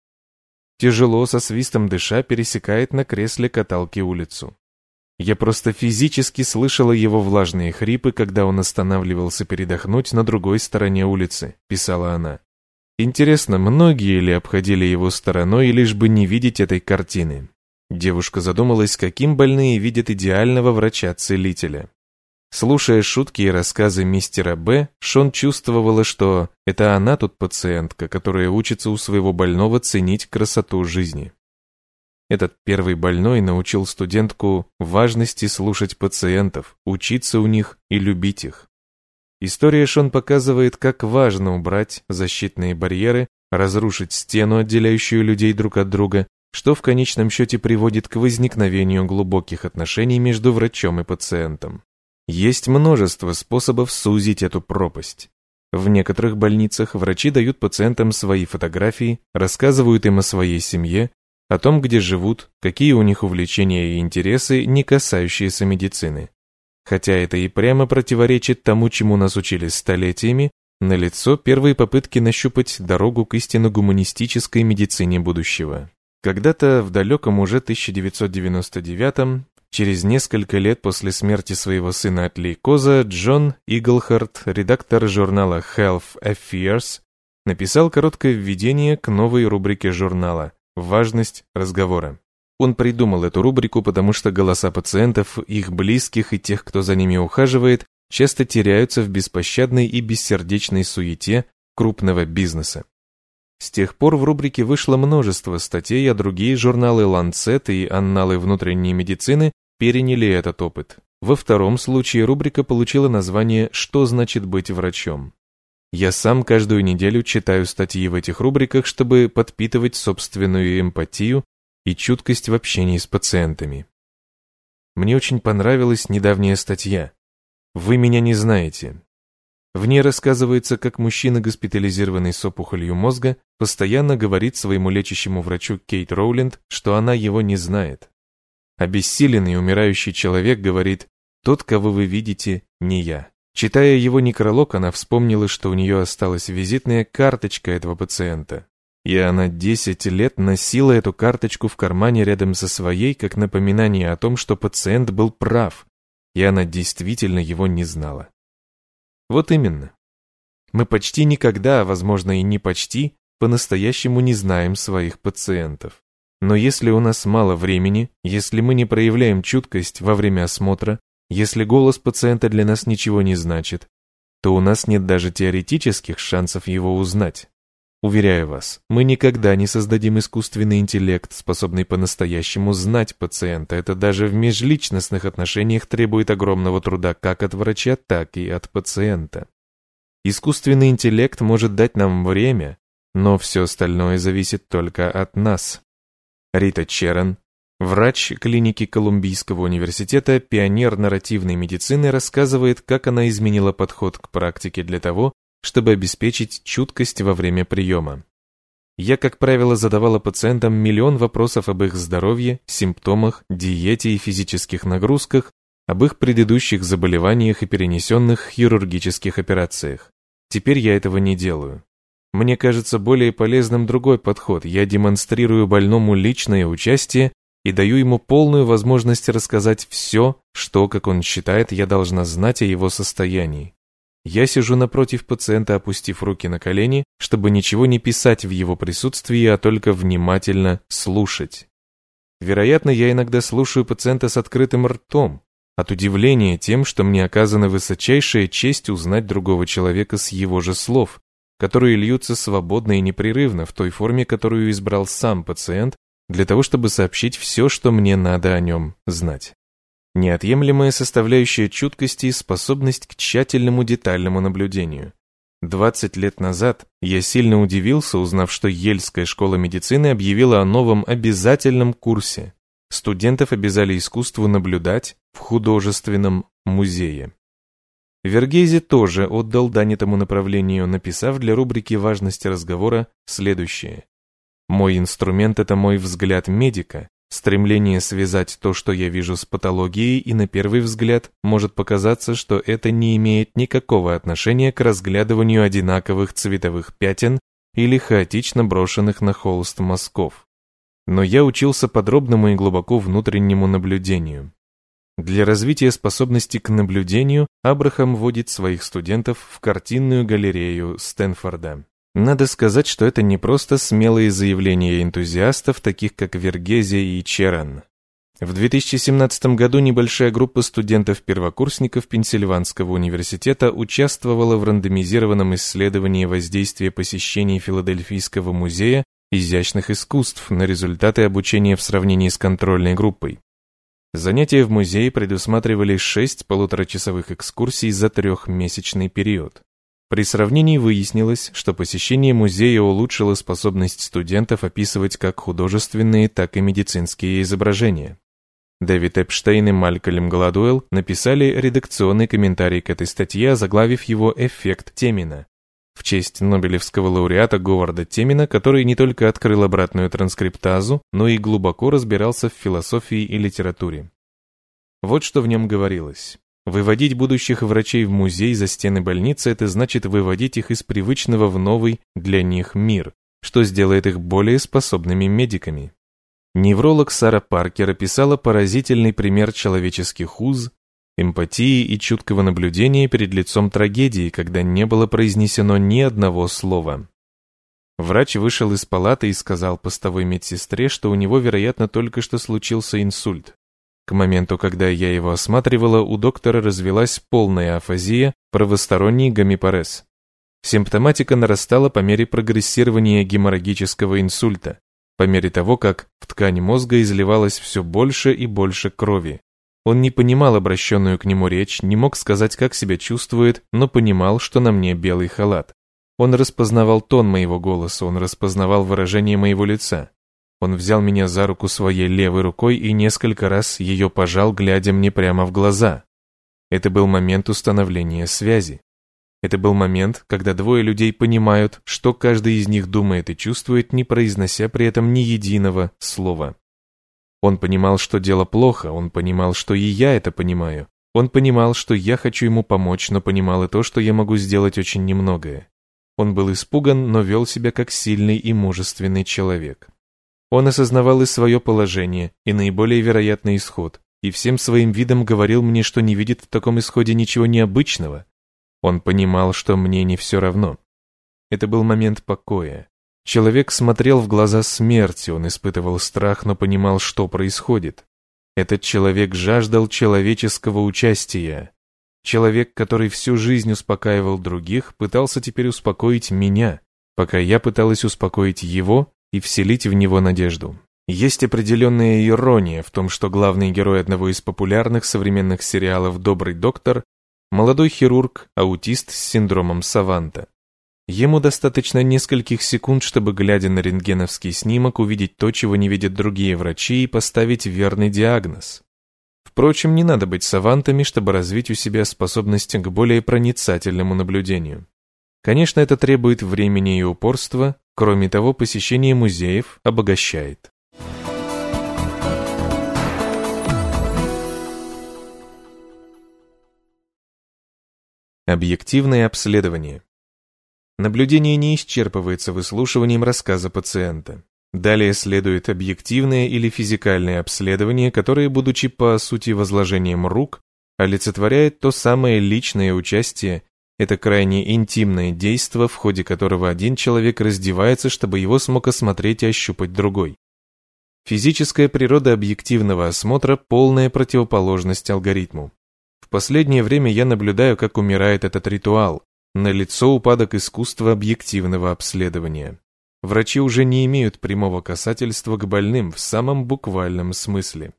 тяжело со свистом дыша пересекает на кресле каталки улицу. Я просто физически слышала его влажные хрипы, когда он останавливался передохнуть на другой стороне улицы, писала она. Интересно, многие ли обходили его стороной, лишь бы не видеть этой картины? Девушка задумалась, каким больные видят идеального врача-целителя. Слушая шутки и рассказы мистера Б, Шон чувствовала, что это она тут пациентка, которая учится у своего больного ценить красоту жизни. Этот первый больной научил студентку важности слушать пациентов, учиться у них и любить их. История Шон показывает, как важно убрать защитные барьеры, разрушить стену, отделяющую людей друг от друга, что в конечном счете приводит к возникновению глубоких отношений между врачом и пациентом. Есть множество способов сузить эту пропасть. В некоторых больницах врачи дают пациентам свои фотографии, рассказывают им о своей семье, о том, где живут, какие у них увлечения и интересы, не касающиеся медицины. Хотя это и прямо противоречит тому, чему нас учили столетиями, налицо первые попытки нащупать дорогу к истинно гуманистической медицине будущего. Когда-то в далеком уже 1999 через несколько лет после смерти своего сына от лейкоза, Джон Иглхарт, редактор журнала Health Affairs, написал короткое введение к новой рубрике журнала Важность разговора. Он придумал эту рубрику, потому что голоса пациентов, их близких и тех, кто за ними ухаживает, часто теряются в беспощадной и бессердечной суете крупного бизнеса. С тех пор в рубрике вышло множество статей, а другие журналы Lancet и Анналы внутренней медицины переняли этот опыт. Во втором случае рубрика получила название «Что значит быть врачом?». Я сам каждую неделю читаю статьи в этих рубриках, чтобы подпитывать собственную эмпатию и чуткость в общении с пациентами. Мне очень понравилась недавняя статья. Вы меня не знаете. В ней рассказывается, как мужчина, госпитализированный с опухолью мозга, постоянно говорит своему лечащему врачу Кейт Роуленд, что она его не знает. Обессиленный умирающий человек говорит, тот, кого вы видите, не я. Читая его некролог, она вспомнила, что у нее осталась визитная карточка этого пациента. И она 10 лет носила эту карточку в кармане рядом со своей, как напоминание о том, что пациент был прав, и она действительно его не знала. Вот именно. Мы почти никогда, а возможно и не почти, по-настоящему не знаем своих пациентов. Но если у нас мало времени, если мы не проявляем чуткость во время осмотра, если голос пациента для нас ничего не значит, то у нас нет даже теоретических шансов его узнать. Уверяю вас, мы никогда не создадим искусственный интеллект, способный по-настоящему знать пациента. Это даже в межличностных отношениях требует огромного труда как от врача, так и от пациента. Искусственный интеллект может дать нам время, но все остальное зависит только от нас. Рита Черен, врач клиники Колумбийского университета, пионер нарративной медицины, рассказывает, как она изменила подход к практике для того, чтобы обеспечить чуткость во время приема. Я, как правило, задавала пациентам миллион вопросов об их здоровье, симптомах, диете и физических нагрузках, об их предыдущих заболеваниях и перенесенных хирургических операциях. Теперь я этого не делаю. Мне кажется более полезным другой подход. Я демонстрирую больному личное участие и даю ему полную возможность рассказать все, что, как он считает, я должна знать о его состоянии. Я сижу напротив пациента, опустив руки на колени, чтобы ничего не писать в его присутствии, а только внимательно слушать. Вероятно, я иногда слушаю пациента с открытым ртом, от удивления тем, что мне оказана высочайшая честь узнать другого человека с его же слов, которые льются свободно и непрерывно в той форме, которую избрал сам пациент, для того, чтобы сообщить все, что мне надо о нем знать. Неотъемлемая составляющая чуткости – способность к тщательному детальному наблюдению. 20 лет назад я сильно удивился, узнав, что Ельская школа медицины объявила о новом обязательном курсе. Студентов обязали искусству наблюдать в художественном музее. Вергези тоже отдал дань этому направлению, написав для рубрики важности разговора следующее. «Мой инструмент – это мой взгляд медика, стремление связать то, что я вижу с патологией, и на первый взгляд может показаться, что это не имеет никакого отношения к разглядыванию одинаковых цветовых пятен или хаотично брошенных на холст мазков. Но я учился подробному и глубоко внутреннему наблюдению. Для развития способности к наблюдению Абрахам вводит своих студентов в картинную галерею Стэнфорда. Надо сказать, что это не просто смелые заявления энтузиастов, таких как Вергезия и Черан. В 2017 году небольшая группа студентов-первокурсников Пенсильванского университета участвовала в рандомизированном исследовании воздействия посещений Филадельфийского музея изящных искусств на результаты обучения в сравнении с контрольной группой. Занятия в музее предусматривали шесть полуторачасовых экскурсий за трехмесячный период. При сравнении выяснилось, что посещение музея улучшило способность студентов описывать как художественные, так и медицинские изображения. Дэвид Эпштейн и Малькольм Гладуэлл написали редакционный комментарий к этой статье, заглавив его «Эффект Темина», в честь Нобелевского лауреата Говарда Темина, который не только открыл обратную транскриптазу, но и глубоко разбирался в философии и литературе. Вот что в нем говорилось. Выводить будущих врачей в музей за стены больницы – это значит выводить их из привычного в новый для них мир, что сделает их более способными медиками. Невролог Сара Паркер описала поразительный пример человеческих уз, эмпатии и чуткого наблюдения перед лицом трагедии, когда не было произнесено ни одного слова. Врач вышел из палаты и сказал постовой медсестре, что у него, вероятно, только что случился инсульт. К моменту, когда я его осматривала, у доктора развелась полная афазия, правосторонний гамипарез. Симптоматика нарастала по мере прогрессирования геморрагического инсульта, по мере того, как в ткань мозга изливалось все больше и больше крови. Он не понимал обращенную к нему речь, не мог сказать, как себя чувствует, но понимал, что на мне белый халат. Он распознавал тон моего голоса, он распознавал выражение моего лица. Он взял меня за руку своей левой рукой и несколько раз ее пожал, глядя мне прямо в глаза. Это был момент установления связи. Это был момент, когда двое людей понимают, что каждый из них думает и чувствует, не произнося при этом ни единого слова. Он понимал, что дело плохо, он понимал, что и я это понимаю. Он понимал, что я хочу ему помочь, но понимал и то, что я могу сделать очень немногое. Он был испуган, но вел себя как сильный и мужественный человек. Он осознавал и свое положение, и наиболее вероятный исход, и всем своим видом говорил мне, что не видит в таком исходе ничего необычного. Он понимал, что мне не все равно. Это был момент покоя. Человек смотрел в глаза смерти, он испытывал страх, но понимал, что происходит. Этот человек жаждал человеческого участия. Человек, который всю жизнь успокаивал других, пытался теперь успокоить меня, пока я пыталась успокоить его и вселить в него надежду. Есть определенная ирония в том, что главный герой одного из популярных современных сериалов «Добрый доктор» – молодой хирург, аутист с синдромом Саванта. Ему достаточно нескольких секунд, чтобы, глядя на рентгеновский снимок, увидеть то, чего не видят другие врачи, и поставить верный диагноз. Впрочем, не надо быть савантами, чтобы развить у себя способность к более проницательному наблюдению. Конечно, это требует времени и упорства, кроме того, посещение музеев обогащает. Объективное обследование. Наблюдение не исчерпывается выслушиванием рассказа пациента. Далее следует объективное или физикальное обследование, которое, будучи по сути возложением рук, олицетворяет то самое личное участие, это крайне интимное действо, в ходе которого один человек раздевается, чтобы его смог осмотреть и ощупать другой. Физическая природа объективного осмотра – полная противоположность алгоритму. В последнее время я наблюдаю, как умирает этот ритуал, Налицо упадок искусства объективного обследования. Врачи уже не имеют прямого касательства к больным в самом буквальном смысле.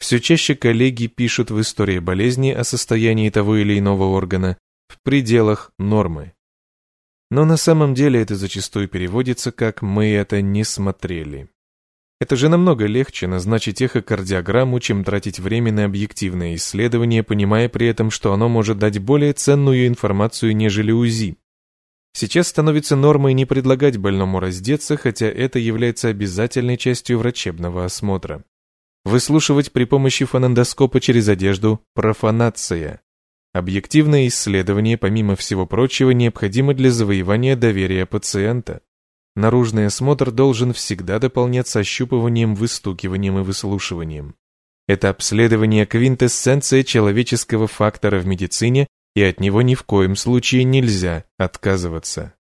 Все чаще коллеги пишут в истории болезни о состоянии того или иного органа в пределах нормы. Но на самом деле это зачастую переводится как «мы это не смотрели». Это же намного легче назначить эхокардиограмму, чем тратить время на объективное исследование, понимая при этом, что оно может дать более ценную информацию, нежели УЗИ. Сейчас становится нормой не предлагать больному раздеться, хотя это является обязательной частью врачебного осмотра. Выслушивать при помощи фонендоскопа через одежду – профанация. Объективное исследование, помимо всего прочего, необходимо для завоевания доверия пациента. Наружный осмотр должен всегда дополняться ощупыванием, выстукиванием и выслушиванием. Это обследование – квинтэссенция человеческого фактора в медицине, и от него ни в коем случае нельзя отказываться.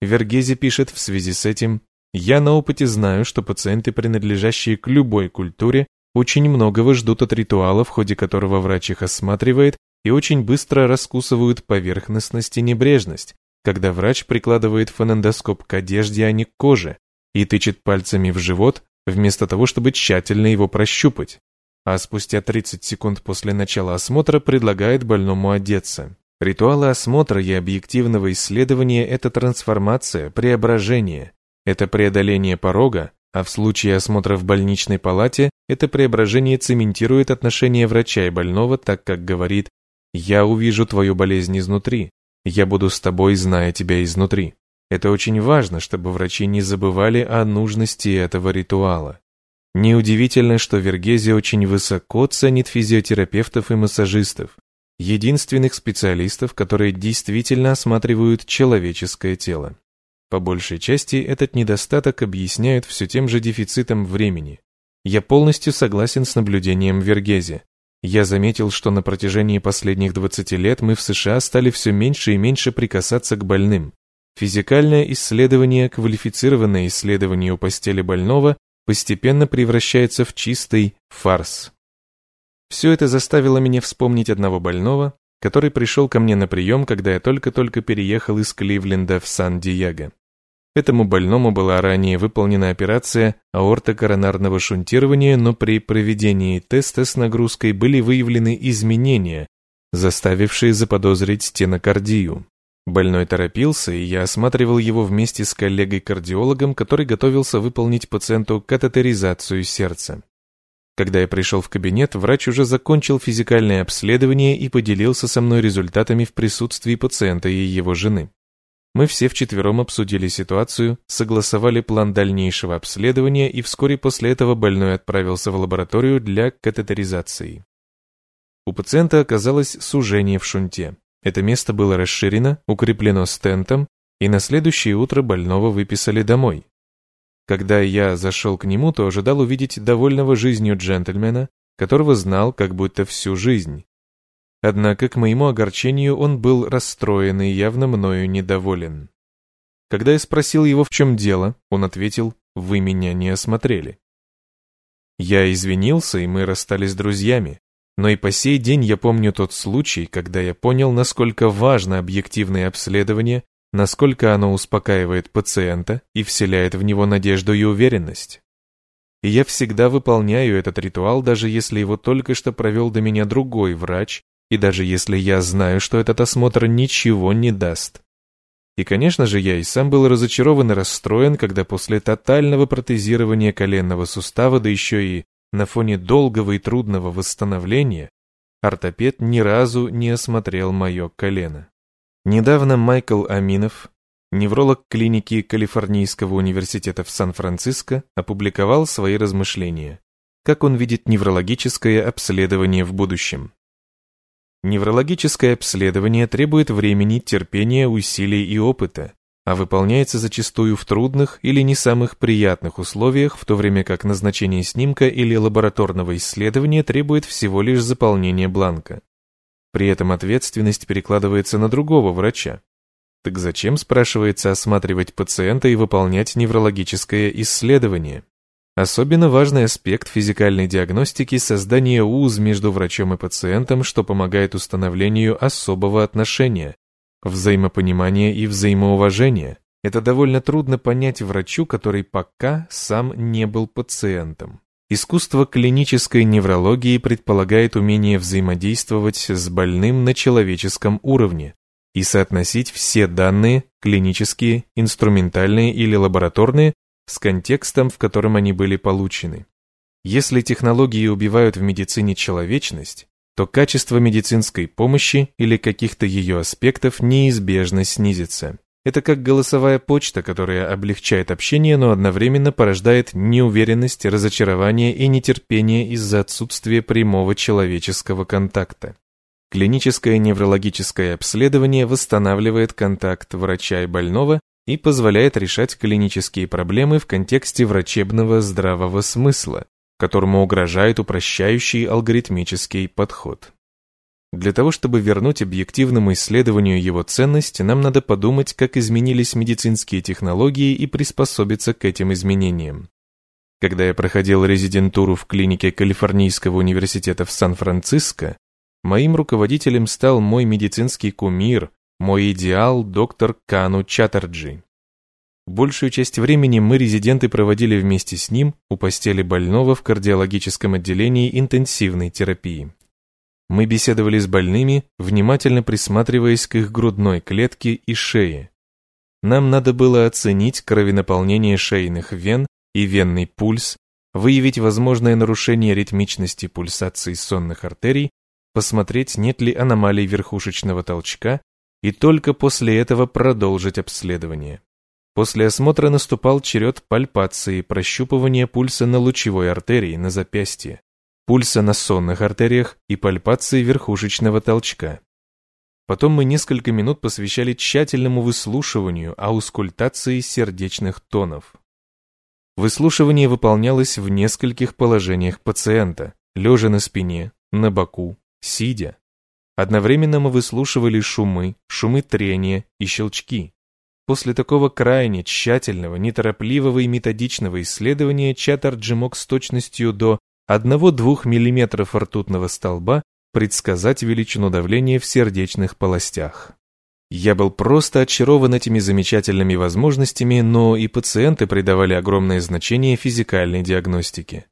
Вергези пишет в связи с этим «Я на опыте знаю, что пациенты, принадлежащие к любой культуре, очень многого ждут от ритуала, в ходе которого врач их осматривает, и очень быстро раскусывают поверхностность и небрежность, когда врач прикладывает фонендоскоп к одежде, а не к коже, и тычет пальцами в живот, вместо того, чтобы тщательно его прощупать. А спустя 30 секунд после начала осмотра предлагает больному одеться. Ритуалы осмотра и объективного исследования – это трансформация, преображение. Это преодоление порога, а в случае осмотра в больничной палате это преображение цементирует отношения врача и больного, так как говорит «я увижу твою болезнь изнутри, я буду с тобой, зная тебя изнутри. Это очень важно, чтобы врачи не забывали о нужности этого ритуала. Неудивительно, что Вергези очень высоко ценит физиотерапевтов и массажистов, единственных специалистов, которые действительно осматривают человеческое тело. По большей части этот недостаток объясняют все тем же дефицитом времени. Я полностью согласен с наблюдением Вергези. Я заметил, что на протяжении последних 20 лет мы в США стали все меньше и меньше прикасаться к больным. Физикальное исследование, квалифицированное исследование у постели больного постепенно превращается в чистый фарс. Все это заставило меня вспомнить одного больного, который пришел ко мне на прием, когда я только-только переехал из Кливленда в Сан-Диего. Этому больному была ранее выполнена операция аортокоронарного шунтирования, но при проведении теста с нагрузкой были выявлены изменения, заставившие заподозрить стенокардию. Больной торопился, и я осматривал его вместе с коллегой-кардиологом, который готовился выполнить пациенту катетеризацию сердца. Когда я пришел в кабинет, врач уже закончил физикальное обследование и поделился со мной результатами в присутствии пациента и его жены. Мы все вчетвером обсудили ситуацию, согласовали план дальнейшего обследования, и вскоре после этого больной отправился в лабораторию для катетеризации. У пациента оказалось сужение в шунте. Это место было расширено, укреплено стентом, и на следующее утро больного выписали домой. Когда я зашел к нему, то ожидал увидеть довольного жизнью джентльмена, которого знал как будто всю жизнь. Однако, к моему огорчению, он был расстроен и явно мною недоволен. Когда я спросил его, в чем дело, он ответил, «Вы меня не осмотрели». Я извинился, и мы расстались друзьями. Но и по сей день я помню тот случай, когда я понял, насколько важно объективное обследование, насколько оно успокаивает пациента и вселяет в него надежду и уверенность. И я всегда выполняю этот ритуал, даже если его только что провел до меня другой врач, и даже если я знаю, что этот осмотр ничего не даст. И, конечно же, я и сам был разочарован и расстроен, когда после тотального протезирования коленного сустава, да еще и на фоне долгого и трудного восстановления ортопед ни разу не осмотрел мое колено. Недавно Майкл Аминов, невролог клиники Калифорнийского университета в Сан-Франциско, опубликовал свои размышления, как он видит неврологическое обследование в будущем. Неврологическое обследование требует времени, терпения, усилий и опыта, а выполняется зачастую в трудных или не самых приятных условиях, в то время как назначение снимка или лабораторного исследования требует всего лишь заполнения бланка. При этом ответственность перекладывается на другого врача. Так зачем, спрашивается, осматривать пациента и выполнять неврологическое исследование? Особенно важный аспект физикальной диагностики – создание уз между врачом и пациентом, что помогает установлению особого отношения, взаимопонимание и взаимоуважение. Это довольно трудно понять врачу, который пока сам не был пациентом. Искусство клинической неврологии предполагает умение взаимодействовать с больным на человеческом уровне и соотносить все данные, клинические, инструментальные или лабораторные, с контекстом, в котором они были получены. Если технологии убивают в медицине человечность, то качество медицинской помощи или каких-то ее аспектов неизбежно снизится. Это как голосовая почта, которая облегчает общение, но одновременно порождает неуверенность, разочарование и нетерпение из-за отсутствия прямого человеческого контакта. Клиническое неврологическое обследование восстанавливает контакт врача и больного и позволяет решать клинические проблемы в контексте врачебного здравого смысла, которому угрожает упрощающий алгоритмический подход. Для того, чтобы вернуть объективному исследованию его ценность, нам надо подумать, как изменились медицинские технологии и приспособиться к этим изменениям. Когда я проходил резидентуру в клинике Калифорнийского университета в Сан-Франциско, моим руководителем стал мой медицинский кумир, мой идеал доктор Кану Чаттерджи. Большую часть времени мы, резиденты, проводили вместе с ним у постели больного в кардиологическом отделении интенсивной терапии. Мы беседовали с больными, внимательно присматриваясь к их грудной клетке и шее. Нам надо было оценить кровенаполнение шейных вен и венный пульс, выявить возможное нарушение ритмичности пульсации сонных артерий, посмотреть, нет ли аномалий верхушечного толчка, и только после этого продолжить обследование. После осмотра наступал черед пальпации, прощупывания пульса на лучевой артерии на запястье, пульса на сонных артериях и пальпации верхушечного толчка. Потом мы несколько минут посвящали тщательному выслушиванию аускультации сердечных тонов. Выслушивание выполнялось в нескольких положениях пациента, лежа на спине, на боку, сидя. Одновременно мы выслушивали шумы, шумы трения и щелчки. После такого крайне тщательного, неторопливого и методичного исследования Чаттарджи мог с точностью до 1-2 мм ртутного столба предсказать величину давления в сердечных полостях. Я был просто очарован этими замечательными возможностями, но и пациенты придавали огромное значение физикальной диагностике.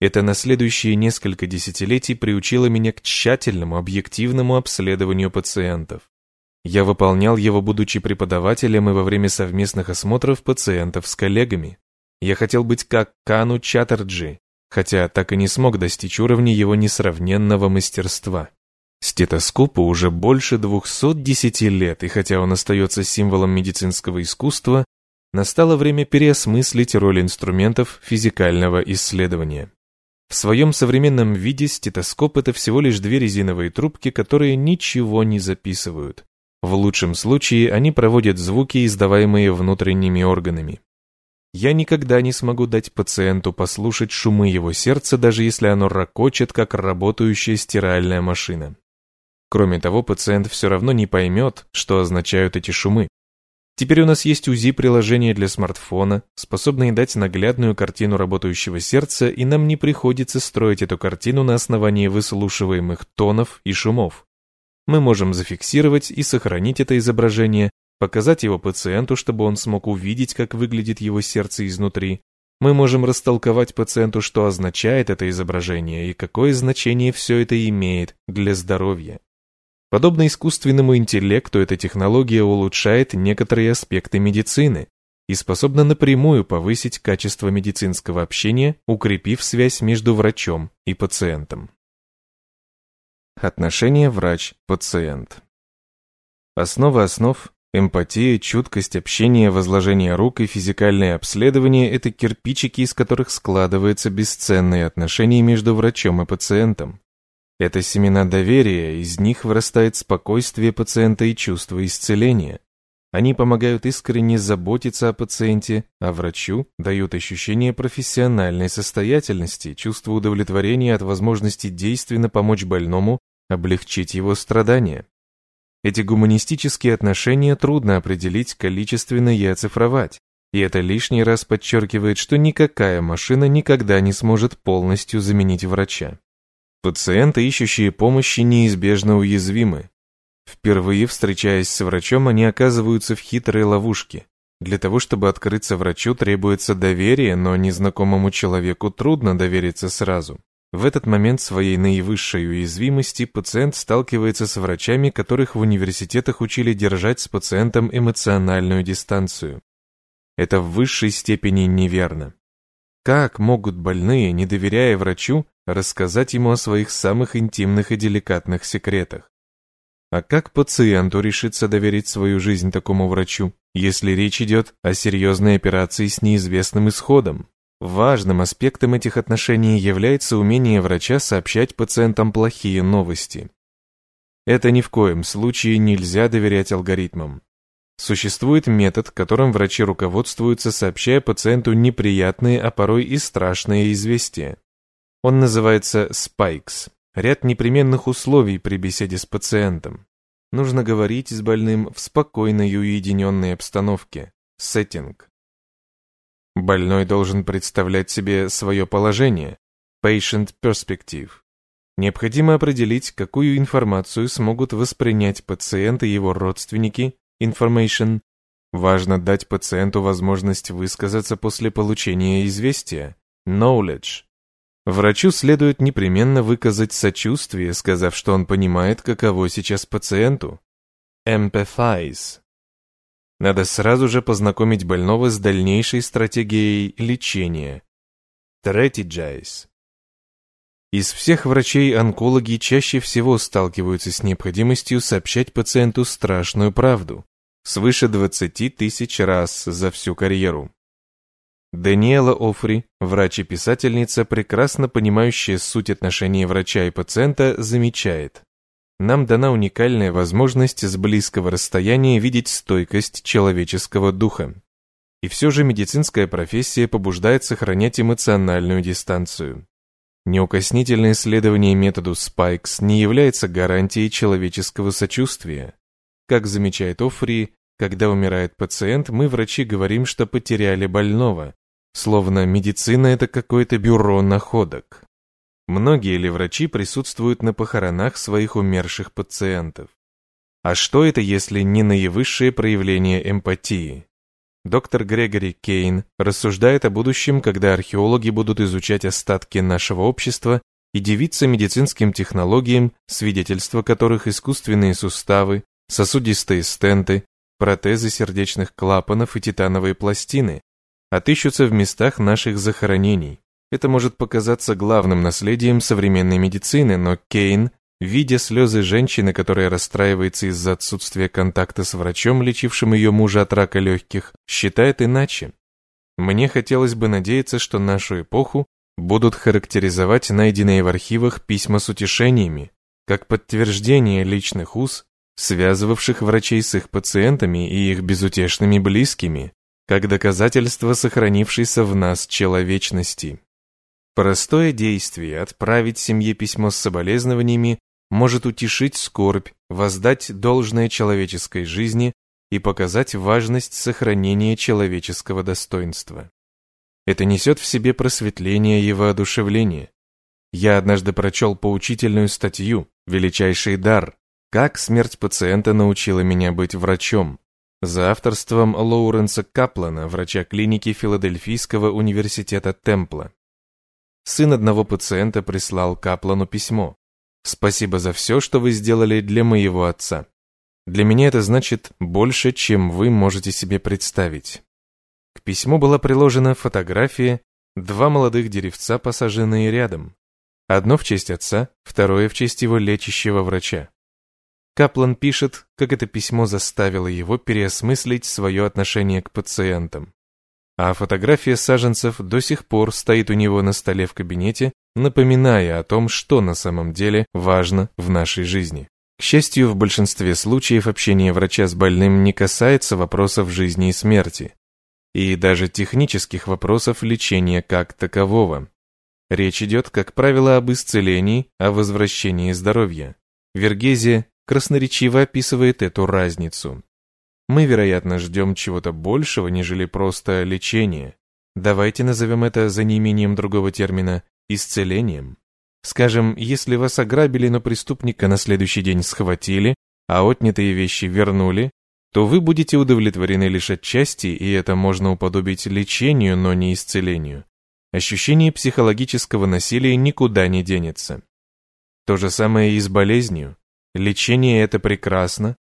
Это на следующие несколько десятилетий приучило меня к тщательному объективному обследованию пациентов. Я выполнял его, будучи преподавателем и во время совместных осмотров пациентов с коллегами. Я хотел быть как Кану Чаттерджи, хотя так и не смог достичь уровня его несравненного мастерства. Стетоскопу уже больше 210 лет, и хотя он остается символом медицинского искусства, настало время переосмыслить роль инструментов физикального исследования. В своем современном виде стетоскоп – это всего лишь две резиновые трубки, которые ничего не записывают. В лучшем случае они проводят звуки, издаваемые внутренними органами. Я никогда не смогу дать пациенту послушать шумы его сердца, даже если оно ракочет, как работающая стиральная машина. Кроме того, пациент все равно не поймет, что означают эти шумы. Теперь у нас есть УЗИ-приложение для смартфона, способное дать наглядную картину работающего сердца, и нам не приходится строить эту картину на основании выслушиваемых тонов и шумов. Мы можем зафиксировать и сохранить это изображение, показать его пациенту, чтобы он смог увидеть, как выглядит его сердце изнутри. Мы можем растолковать пациенту, что означает это изображение и какое значение все это имеет для здоровья. Подобно искусственному интеллекту, эта технология улучшает некоторые аспекты медицины и способна напрямую повысить качество медицинского общения, укрепив связь между врачом и пациентом. Отношения врач-пациент Основа основ Эмпатия, чуткость, общение, возложение рук и физикальное обследование – это кирпичики, из которых складываются бесценные отношения между врачом и пациентом. Это семена доверия, из них вырастает спокойствие пациента и чувство исцеления. Они помогают искренне заботиться о пациенте, а врачу дают ощущение профессиональной состоятельности, чувство удовлетворения от возможности действенно помочь больному, облегчить его страдания. Эти гуманистические отношения трудно определить количественно и оцифровать, и это лишний раз подчеркивает, что никакая машина никогда не сможет полностью заменить врача. Пациенты, ищущие помощи, неизбежно уязвимы. Впервые встречаясь с врачом, они оказываются в хитрой ловушке. Для того, чтобы открыться врачу, требуется доверие, но незнакомому человеку трудно довериться сразу. В этот момент своей наивысшей уязвимости пациент сталкивается с врачами, которых в университетах учили держать с пациентом эмоциональную дистанцию. Это в высшей степени неверно. Как могут больные, не доверяя врачу, рассказать ему о своих самых интимных и деликатных секретах. А как пациенту решиться доверить свою жизнь такому врачу, если речь идет о серьезной операции с неизвестным исходом? Важным аспектом этих отношений является умение врача сообщать пациентам плохие новости. Это ни в коем случае нельзя доверять алгоритмам. Существует метод, которым врачи руководствуются, сообщая пациенту неприятные, а порой и страшные известия. Он называется спайкс. Ряд непременных условий при беседе с пациентом. Нужно говорить с больным в спокойной и уединенной обстановке. Сеттинг. Больной должен представлять себе свое положение. Patient perspective. Необходимо определить, какую информацию смогут воспринять пациент и его родственники, information. Важно дать пациенту возможность высказаться после получения известия, knowledge. Врачу следует непременно выказать сочувствие, сказав, что он понимает, каково сейчас пациенту. Empathize. Надо сразу же познакомить больного с дальнейшей стратегией лечения. Strategize. Из всех врачей-онкологи чаще всего сталкиваются с необходимостью сообщать пациенту страшную правду, свыше 20 тысяч раз за всю карьеру. Даниэла Офри, врач и писательница, прекрасно понимающая суть отношений врача и пациента, замечает. Нам дана уникальная возможность с близкого расстояния видеть стойкость человеческого духа. И все же медицинская профессия побуждает сохранять эмоциональную дистанцию. Неукоснительное следование методу Спайкс не является гарантией человеческого сочувствия. Как замечает Офри, когда умирает пациент, мы, врачи, говорим, что потеряли больного, Словно медицина – это какое-то бюро находок. Многие ли врачи присутствуют на похоронах своих умерших пациентов? А что это, если не наивысшее проявление эмпатии? Доктор Грегори Кейн рассуждает о будущем, когда археологи будут изучать остатки нашего общества и дивиться медицинским технологиям, свидетельства которых искусственные суставы, сосудистые стенты, протезы сердечных клапанов и титановые пластины, отыщутся в местах наших захоронений. Это может показаться главным наследием современной медицины, но Кейн, видя слезы женщины, которая расстраивается из-за отсутствия контакта с врачом, лечившим ее мужа от рака легких, считает иначе. Мне хотелось бы надеяться, что нашу эпоху будут характеризовать найденные в архивах письма с утешениями, как подтверждение личных уз, связывавших врачей с их пациентами и их безутешными близкими, как доказательство сохранившейся в нас человечности. Простое действие отправить семье письмо с соболезнованиями может утешить скорбь, воздать должное человеческой жизни и показать важность сохранения человеческого достоинства. Это несет в себе просветление и воодушевление. Я однажды прочел поучительную статью «Величайший дар. Как смерть пациента научила меня быть врачом» за авторством Лоуренса Каплана, врача клиники Филадельфийского университета Темпла. Сын одного пациента прислал Каплану письмо. «Спасибо за все, что вы сделали для моего отца. Для меня это значит больше, чем вы можете себе представить». К письму была приложена фотография, два молодых деревца, посаженные рядом. Одно в честь отца, второе в честь его лечащего врача. Каплан пишет, как это письмо заставило его переосмыслить свое отношение к пациентам. А фотография саженцев до сих пор стоит у него на столе в кабинете, напоминая о том, что на самом деле важно в нашей жизни. К счастью, в большинстве случаев общение врача с больным не касается вопросов жизни и смерти, и даже технических вопросов лечения как такового. Речь идет, как правило, об исцелении, о возвращении здоровья. Вергезия красноречиво описывает эту разницу. Мы, вероятно, ждем чего-то большего, нежели просто лечение. Давайте назовем это за неимением другого термина исцелением. Скажем, если вас ограбили, но преступника на следующий день схватили, а отнятые вещи вернули, то вы будете удовлетворены лишь отчасти, и это можно уподобить лечению, но не исцелению ощущение психологического насилия никуда не денется. То же самое и с болезнью. Лечение – это прекрасно,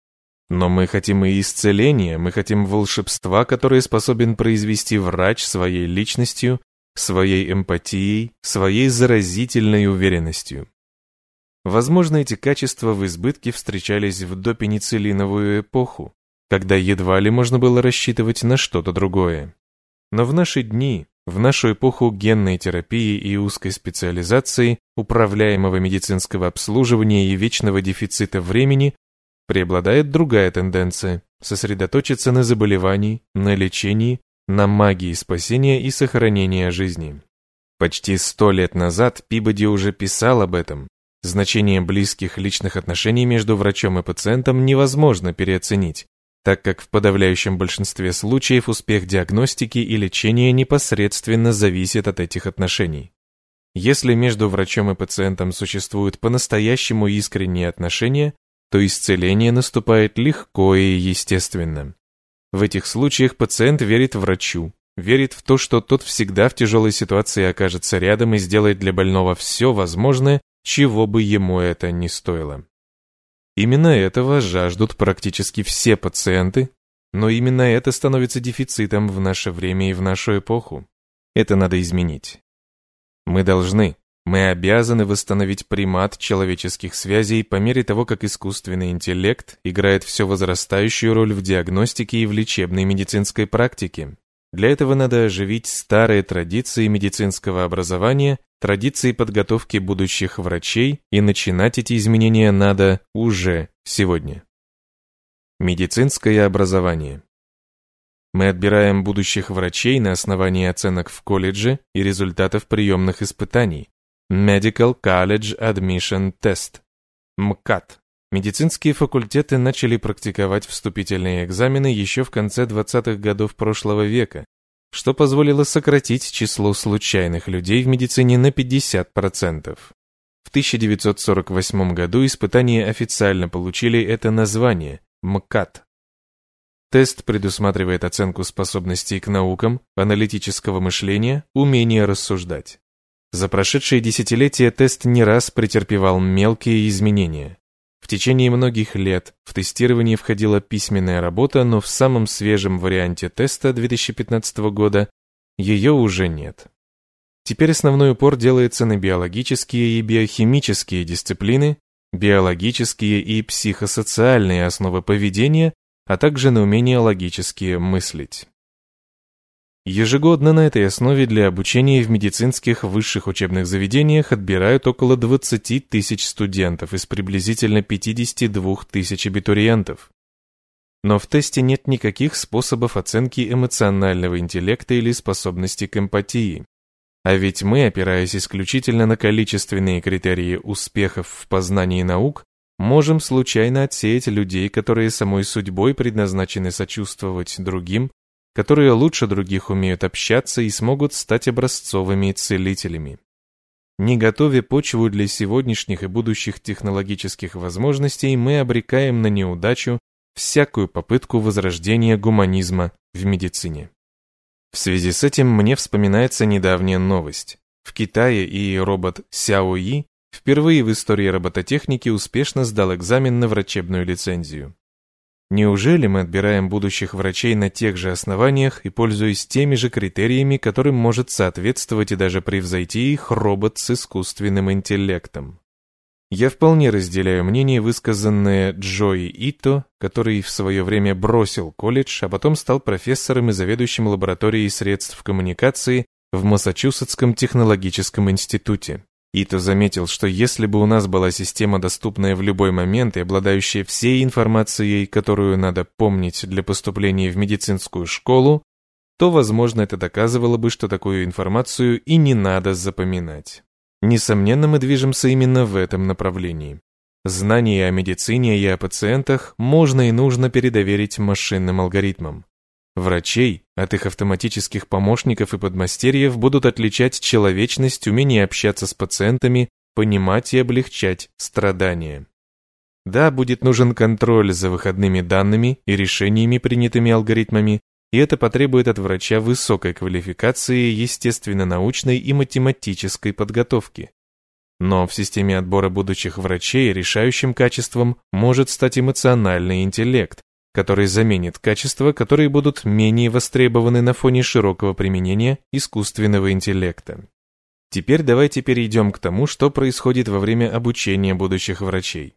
но мы хотим и исцеления, мы хотим волшебства, которое способен произвести врач своей личностью, своей эмпатией, своей заразительной уверенностью. Возможно, эти качества в избытке встречались в допенициллиновую эпоху, когда едва ли можно было рассчитывать на что-то другое. Но в наши дни в нашу эпоху генной терапии и узкой специализации, управляемого медицинского обслуживания и вечного дефицита времени преобладает другая тенденция – сосредоточиться на заболевании, на лечении, на магии спасения и сохранения жизни. Почти сто лет назад Пибоди уже писал об этом. Значение близких личных отношений между врачом и пациентом невозможно переоценить, так как в подавляющем большинстве случаев успех диагностики и лечения непосредственно зависит от этих отношений. Если между врачом и пациентом существуют по-настоящему искренние отношения, то исцеление наступает легко и естественно. В этих случаях пациент верит врачу, верит в то, что тот всегда в тяжелой ситуации окажется рядом и сделает для больного все возможное, чего бы ему это ни стоило. Именно этого жаждут практически все пациенты, но именно это становится дефицитом в наше время и в нашу эпоху. Это надо изменить. Мы должны, мы обязаны восстановить примат человеческих связей по мере того, как искусственный интеллект играет все возрастающую роль в диагностике и в лечебной медицинской практике. Для этого надо оживить старые традиции медицинского образования традиции подготовки будущих врачей, и начинать эти изменения надо уже сегодня. Медицинское образование. Мы отбираем будущих врачей на основании оценок в колледже и результатов приемных испытаний. Medical College Admission Test. МКАТ. Медицинские факультеты начали практиковать вступительные экзамены еще в конце 20-х годов прошлого века, что позволило сократить число случайных людей в медицине на 50%. В 1948 году испытания официально получили это название – МКАТ. Тест предусматривает оценку способностей к наукам, аналитического мышления, умения рассуждать. За прошедшие десятилетия тест не раз претерпевал мелкие изменения. В течение многих лет в тестирование входила письменная работа, но в самом свежем варианте теста 2015 года ее уже нет. Теперь основной упор делается на биологические и биохимические дисциплины, биологические и психосоциальные основы поведения, а также на умение логически мыслить. Ежегодно на этой основе для обучения в медицинских высших учебных заведениях отбирают около 20 тысяч студентов из приблизительно 52 тысяч абитуриентов. Но в тесте нет никаких способов оценки эмоционального интеллекта или способности к эмпатии. А ведь мы, опираясь исключительно на количественные критерии успехов в познании наук, можем случайно отсеять людей, которые самой судьбой предназначены сочувствовать другим которые лучше других умеют общаться и смогут стать образцовыми целителями. Не готовя почву для сегодняшних и будущих технологических возможностей, мы обрекаем на неудачу всякую попытку возрождения гуманизма в медицине. В связи с этим мне вспоминается недавняя новость. В Китае и робот Сяо И впервые в истории робототехники успешно сдал экзамен на врачебную лицензию. Неужели мы отбираем будущих врачей на тех же основаниях и пользуясь теми же критериями, которым может соответствовать и даже превзойти их робот с искусственным интеллектом? Я вполне разделяю мнение, высказанное Джои Ито, который в свое время бросил колледж, а потом стал профессором и заведующим лабораторией средств коммуникации в Массачусетском технологическом институте. Ито заметил, что если бы у нас была система, доступная в любой момент и обладающая всей информацией, которую надо помнить для поступления в медицинскую школу, то, возможно, это доказывало бы, что такую информацию и не надо запоминать. Несомненно, мы движемся именно в этом направлении. Знания о медицине и о пациентах можно и нужно передоверить машинным алгоритмам. Врачей от их автоматических помощников и подмастерьев будут отличать человечность, умение общаться с пациентами, понимать и облегчать страдания. Да, будет нужен контроль за выходными данными и решениями, принятыми алгоритмами, и это потребует от врача высокой квалификации естественно-научной и математической подготовки. Но в системе отбора будущих врачей решающим качеством может стать эмоциональный интеллект, который заменит качества, которые будут менее востребованы на фоне широкого применения искусственного интеллекта. Теперь давайте перейдем к тому, что происходит во время обучения будущих врачей.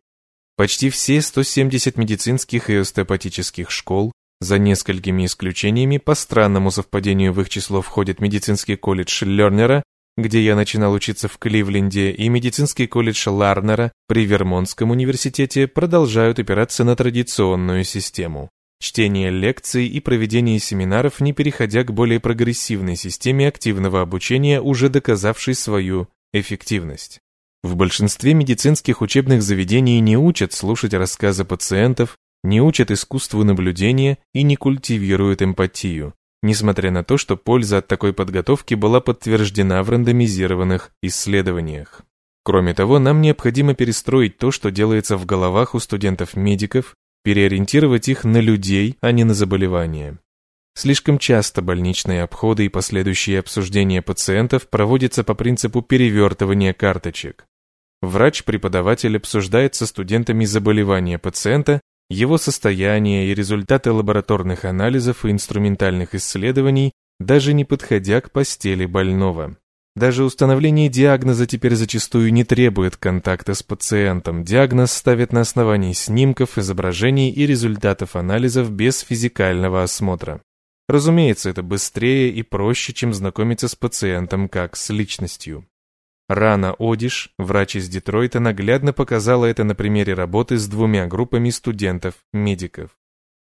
Почти все 170 медицинских и остеопатических школ, за несколькими исключениями, по странному совпадению в их число входит медицинский колледж Лернера, где я начинал учиться в Кливленде, и медицинский колледж Ларнера при Вермонтском университете продолжают опираться на традиционную систему. Чтение лекций и проведение семинаров, не переходя к более прогрессивной системе активного обучения, уже доказавшей свою эффективность. В большинстве медицинских учебных заведений не учат слушать рассказы пациентов, не учат искусству наблюдения и не культивируют эмпатию несмотря на то, что польза от такой подготовки была подтверждена в рандомизированных исследованиях. Кроме того, нам необходимо перестроить то, что делается в головах у студентов-медиков, переориентировать их на людей, а не на заболевания. Слишком часто больничные обходы и последующие обсуждения пациентов проводятся по принципу перевертывания карточек. Врач-преподаватель обсуждает со студентами заболевания пациента его состояние и результаты лабораторных анализов и инструментальных исследований, даже не подходя к постели больного. Даже установление диагноза теперь зачастую не требует контакта с пациентом. Диагноз ставят на основании снимков, изображений и результатов анализов без физикального осмотра. Разумеется, это быстрее и проще, чем знакомиться с пациентом как с личностью. Рана Одиш, врач из Детройта, наглядно показала это на примере работы с двумя группами студентов-медиков.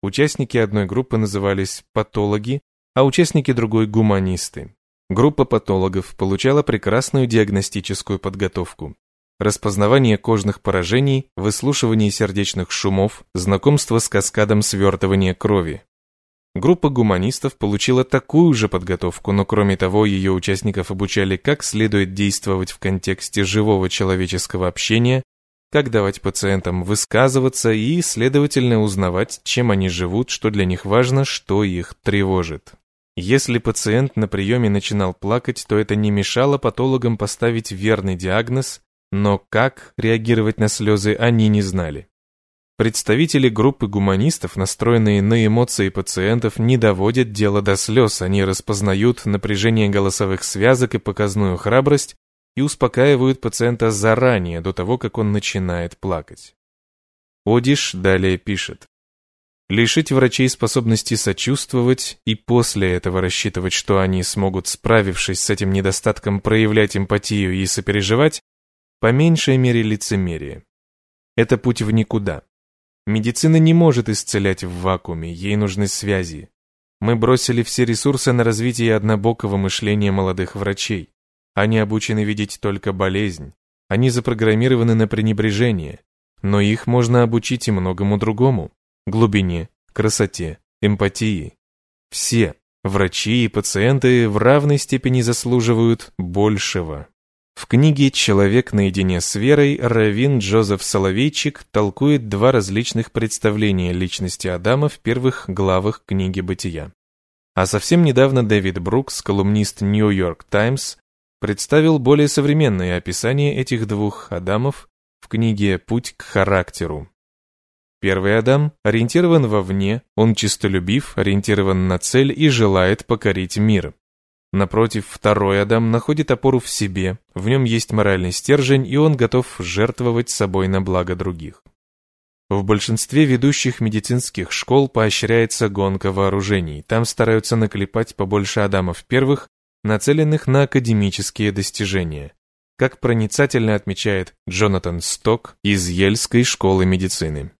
Участники одной группы назывались патологи, а участники другой – гуманисты. Группа патологов получала прекрасную диагностическую подготовку. Распознавание кожных поражений, выслушивание сердечных шумов, знакомство с каскадом свертывания крови. Группа гуманистов получила такую же подготовку, но кроме того ее участников обучали, как следует действовать в контексте живого человеческого общения, как давать пациентам высказываться и, следовательно, узнавать, чем они живут, что для них важно, что их тревожит. Если пациент на приеме начинал плакать, то это не мешало патологам поставить верный диагноз, но как реагировать на слезы они не знали. Представители группы гуманистов, настроенные на эмоции пациентов, не доводят дело до слез, они распознают напряжение голосовых связок и показную храбрость и успокаивают пациента заранее, до того, как он начинает плакать. Одиш далее пишет. лишить врачей способности сочувствовать и после этого рассчитывать, что они смогут, справившись с этим недостатком, проявлять эмпатию и сопереживать, по меньшей мере лицемерие. Это путь в никуда. Медицина не может исцелять в вакууме, ей нужны связи. Мы бросили все ресурсы на развитие однобокого мышления молодых врачей. Они обучены видеть только болезнь. Они запрограммированы на пренебрежение. Но их можно обучить и многому другому. Глубине, красоте, эмпатии. Все, врачи и пациенты, в равной степени заслуживают большего. В книге «Человек наедине с верой» Равин Джозеф Соловейчик толкует два различных представления личности Адама в первых главах книги «Бытия». А совсем недавно Дэвид Брукс, колумнист York Times, представил более современное описание этих двух Адамов в книге «Путь к характеру». Первый Адам ориентирован вовне, он чистолюбив, ориентирован на цель и желает покорить мир. Напротив, второй Адам находит опору в себе, в нем есть моральный стержень, и он готов жертвовать собой на благо других. В большинстве ведущих медицинских школ поощряется гонка вооружений. Там стараются наклепать побольше Адамов первых, нацеленных на академические достижения. Как проницательно отмечает Джонатан Сток из Ельской школы медицины.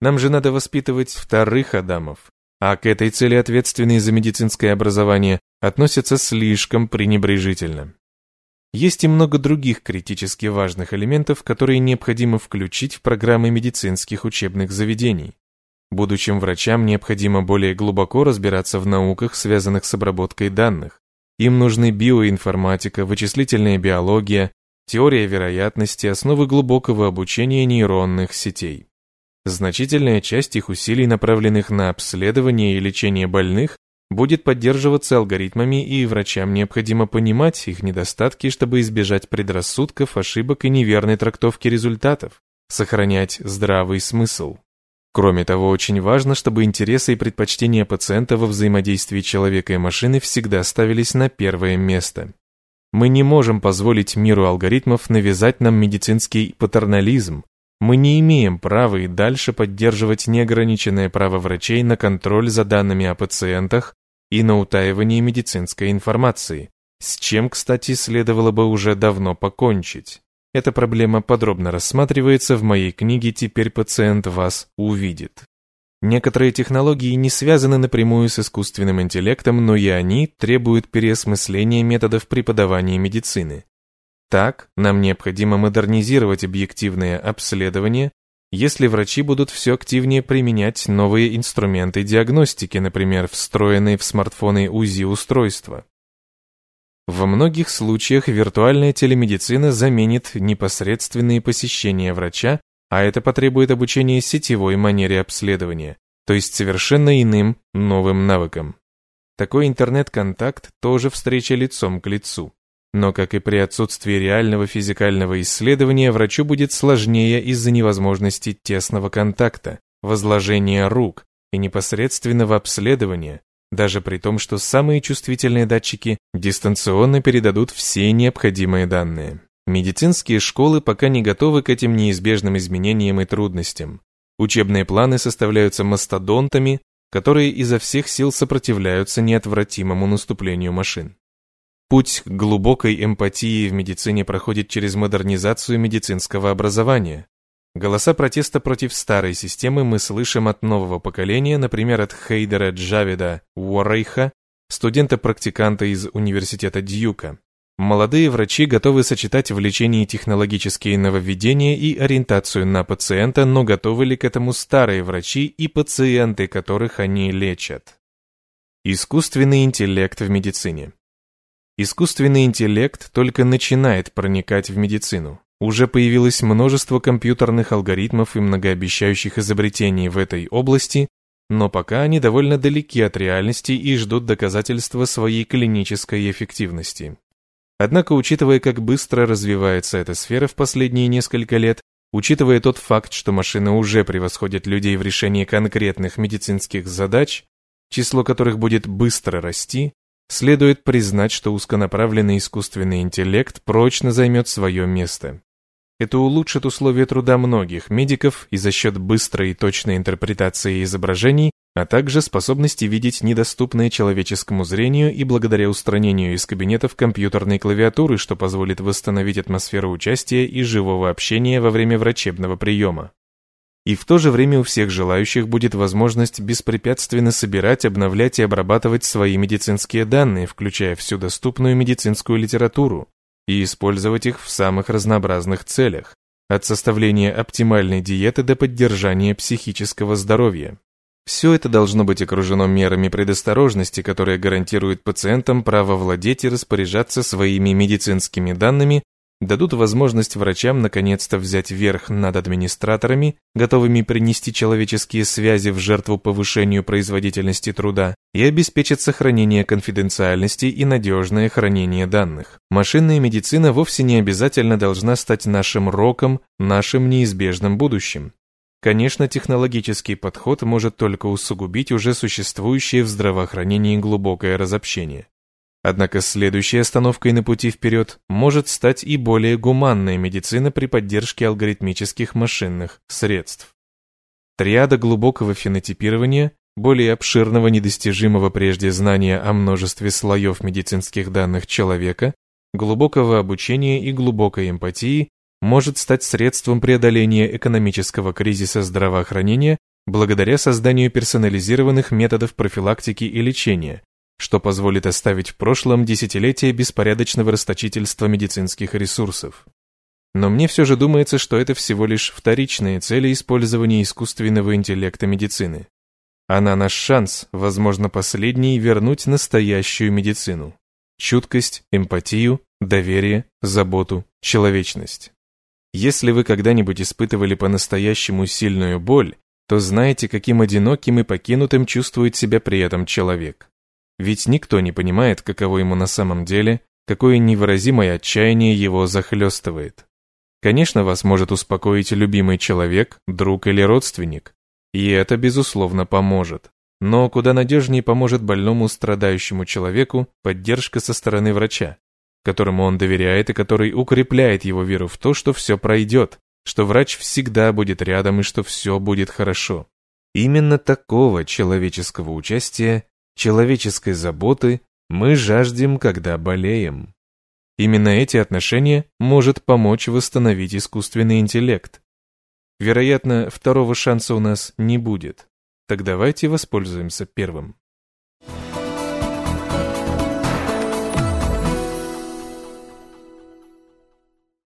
Нам же надо воспитывать вторых Адамов, а к этой цели ответственные за медицинское образование относятся слишком пренебрежительно. Есть и много других критически важных элементов, которые необходимо включить в программы медицинских учебных заведений. Будущим врачам необходимо более глубоко разбираться в науках, связанных с обработкой данных. Им нужны биоинформатика, вычислительная биология, теория вероятности, основы глубокого обучения нейронных сетей. Значительная часть их усилий, направленных на обследование и лечение больных, будет поддерживаться алгоритмами, и врачам необходимо понимать их недостатки, чтобы избежать предрассудков, ошибок и неверной трактовки результатов, сохранять здравый смысл. Кроме того, очень важно, чтобы интересы и предпочтения пациента во взаимодействии человека и машины всегда ставились на первое место. Мы не можем позволить миру алгоритмов навязать нам медицинский патернализм, мы не имеем права и дальше поддерживать неограниченное право врачей на контроль за данными о пациентах и на утаивание медицинской информации, с чем, кстати, следовало бы уже давно покончить. Эта проблема подробно рассматривается в моей книге «Теперь пациент вас увидит». Некоторые технологии не связаны напрямую с искусственным интеллектом, но и они требуют переосмысления методов преподавания медицины. Так, нам необходимо модернизировать объективное обследование, если врачи будут все активнее применять новые инструменты диагностики, например, встроенные в смартфоны УЗИ-устройства. Во многих случаях виртуальная телемедицина заменит непосредственные посещения врача, а это потребует обучения сетевой манере обследования, то есть совершенно иным, новым навыкам. Такой интернет-контакт тоже встреча лицом к лицу. Но, как и при отсутствии реального физикального исследования, врачу будет сложнее из-за невозможности тесного контакта, возложения рук и непосредственного обследования, даже при том, что самые чувствительные датчики дистанционно передадут все необходимые данные. Медицинские школы пока не готовы к этим неизбежным изменениям и трудностям. Учебные планы составляются мастодонтами, которые изо всех сил сопротивляются неотвратимому наступлению машин. Путь к глубокой эмпатии в медицине проходит через модернизацию медицинского образования. Голоса протеста против старой системы мы слышим от нового поколения, например, от Хейдера Джавида Уоррейха, студента-практиканта из университета Дьюка. Молодые врачи готовы сочетать в лечении технологические нововведения и ориентацию на пациента, но готовы ли к этому старые врачи и пациенты, которых они лечат? Искусственный интеллект в медицине. Искусственный интеллект только начинает проникать в медицину. Уже появилось множество компьютерных алгоритмов и многообещающих изобретений в этой области, но пока они довольно далеки от реальности и ждут доказательства своей клинической эффективности. Однако, учитывая, как быстро развивается эта сфера в последние несколько лет, учитывая тот факт, что машины уже превосходят людей в решении конкретных медицинских задач, число которых будет быстро расти, следует признать, что узконаправленный искусственный интеллект прочно займет свое место. Это улучшит условия труда многих медиков и за счет быстрой и точной интерпретации изображений, а также способности видеть недоступное человеческому зрению и благодаря устранению из кабинетов компьютерной клавиатуры, что позволит восстановить атмосферу участия и живого общения во время врачебного приема. И в то же время у всех желающих будет возможность беспрепятственно собирать, обновлять и обрабатывать свои медицинские данные, включая всю доступную медицинскую литературу, и использовать их в самых разнообразных целях, от составления оптимальной диеты до поддержания психического здоровья. Все это должно быть окружено мерами предосторожности, которые гарантируют пациентам право владеть и распоряжаться своими медицинскими данными дадут возможность врачам наконец-то взять верх над администраторами, готовыми принести человеческие связи в жертву повышению производительности труда, и обеспечат сохранение конфиденциальности и надежное хранение данных. Машинная медицина вовсе не обязательно должна стать нашим роком, нашим неизбежным будущим. Конечно, технологический подход может только усугубить уже существующее в здравоохранении глубокое разобщение. Однако следующей остановкой на пути вперед может стать и более гуманная медицина при поддержке алгоритмических машинных средств. Триада глубокого фенотипирования, более обширного недостижимого прежде знания о множестве слоев медицинских данных человека, глубокого обучения и глубокой эмпатии может стать средством преодоления экономического кризиса здравоохранения благодаря созданию персонализированных методов профилактики и лечения, что позволит оставить в прошлом десятилетия беспорядочного расточительства медицинских ресурсов. Но мне все же думается, что это всего лишь вторичные цели использования искусственного интеллекта медицины. Она наш шанс, возможно, последний, вернуть настоящую медицину. Чуткость, эмпатию, доверие, заботу, человечность. Если вы когда-нибудь испытывали по-настоящему сильную боль, то знаете, каким одиноким и покинутым чувствует себя при этом человек. Ведь никто не понимает, каково ему на самом деле, какое невыразимое отчаяние его захлестывает. Конечно, вас может успокоить любимый человек, друг или родственник, и это, безусловно, поможет. Но куда надежнее поможет больному страдающему человеку поддержка со стороны врача, которому он доверяет и который укрепляет его веру в то, что все пройдет, что врач всегда будет рядом и что все будет хорошо. Именно такого человеческого участия человеческой заботы мы жаждем, когда болеем. Именно эти отношения может помочь восстановить искусственный интеллект. Вероятно, второго шанса у нас не будет. Так давайте воспользуемся первым.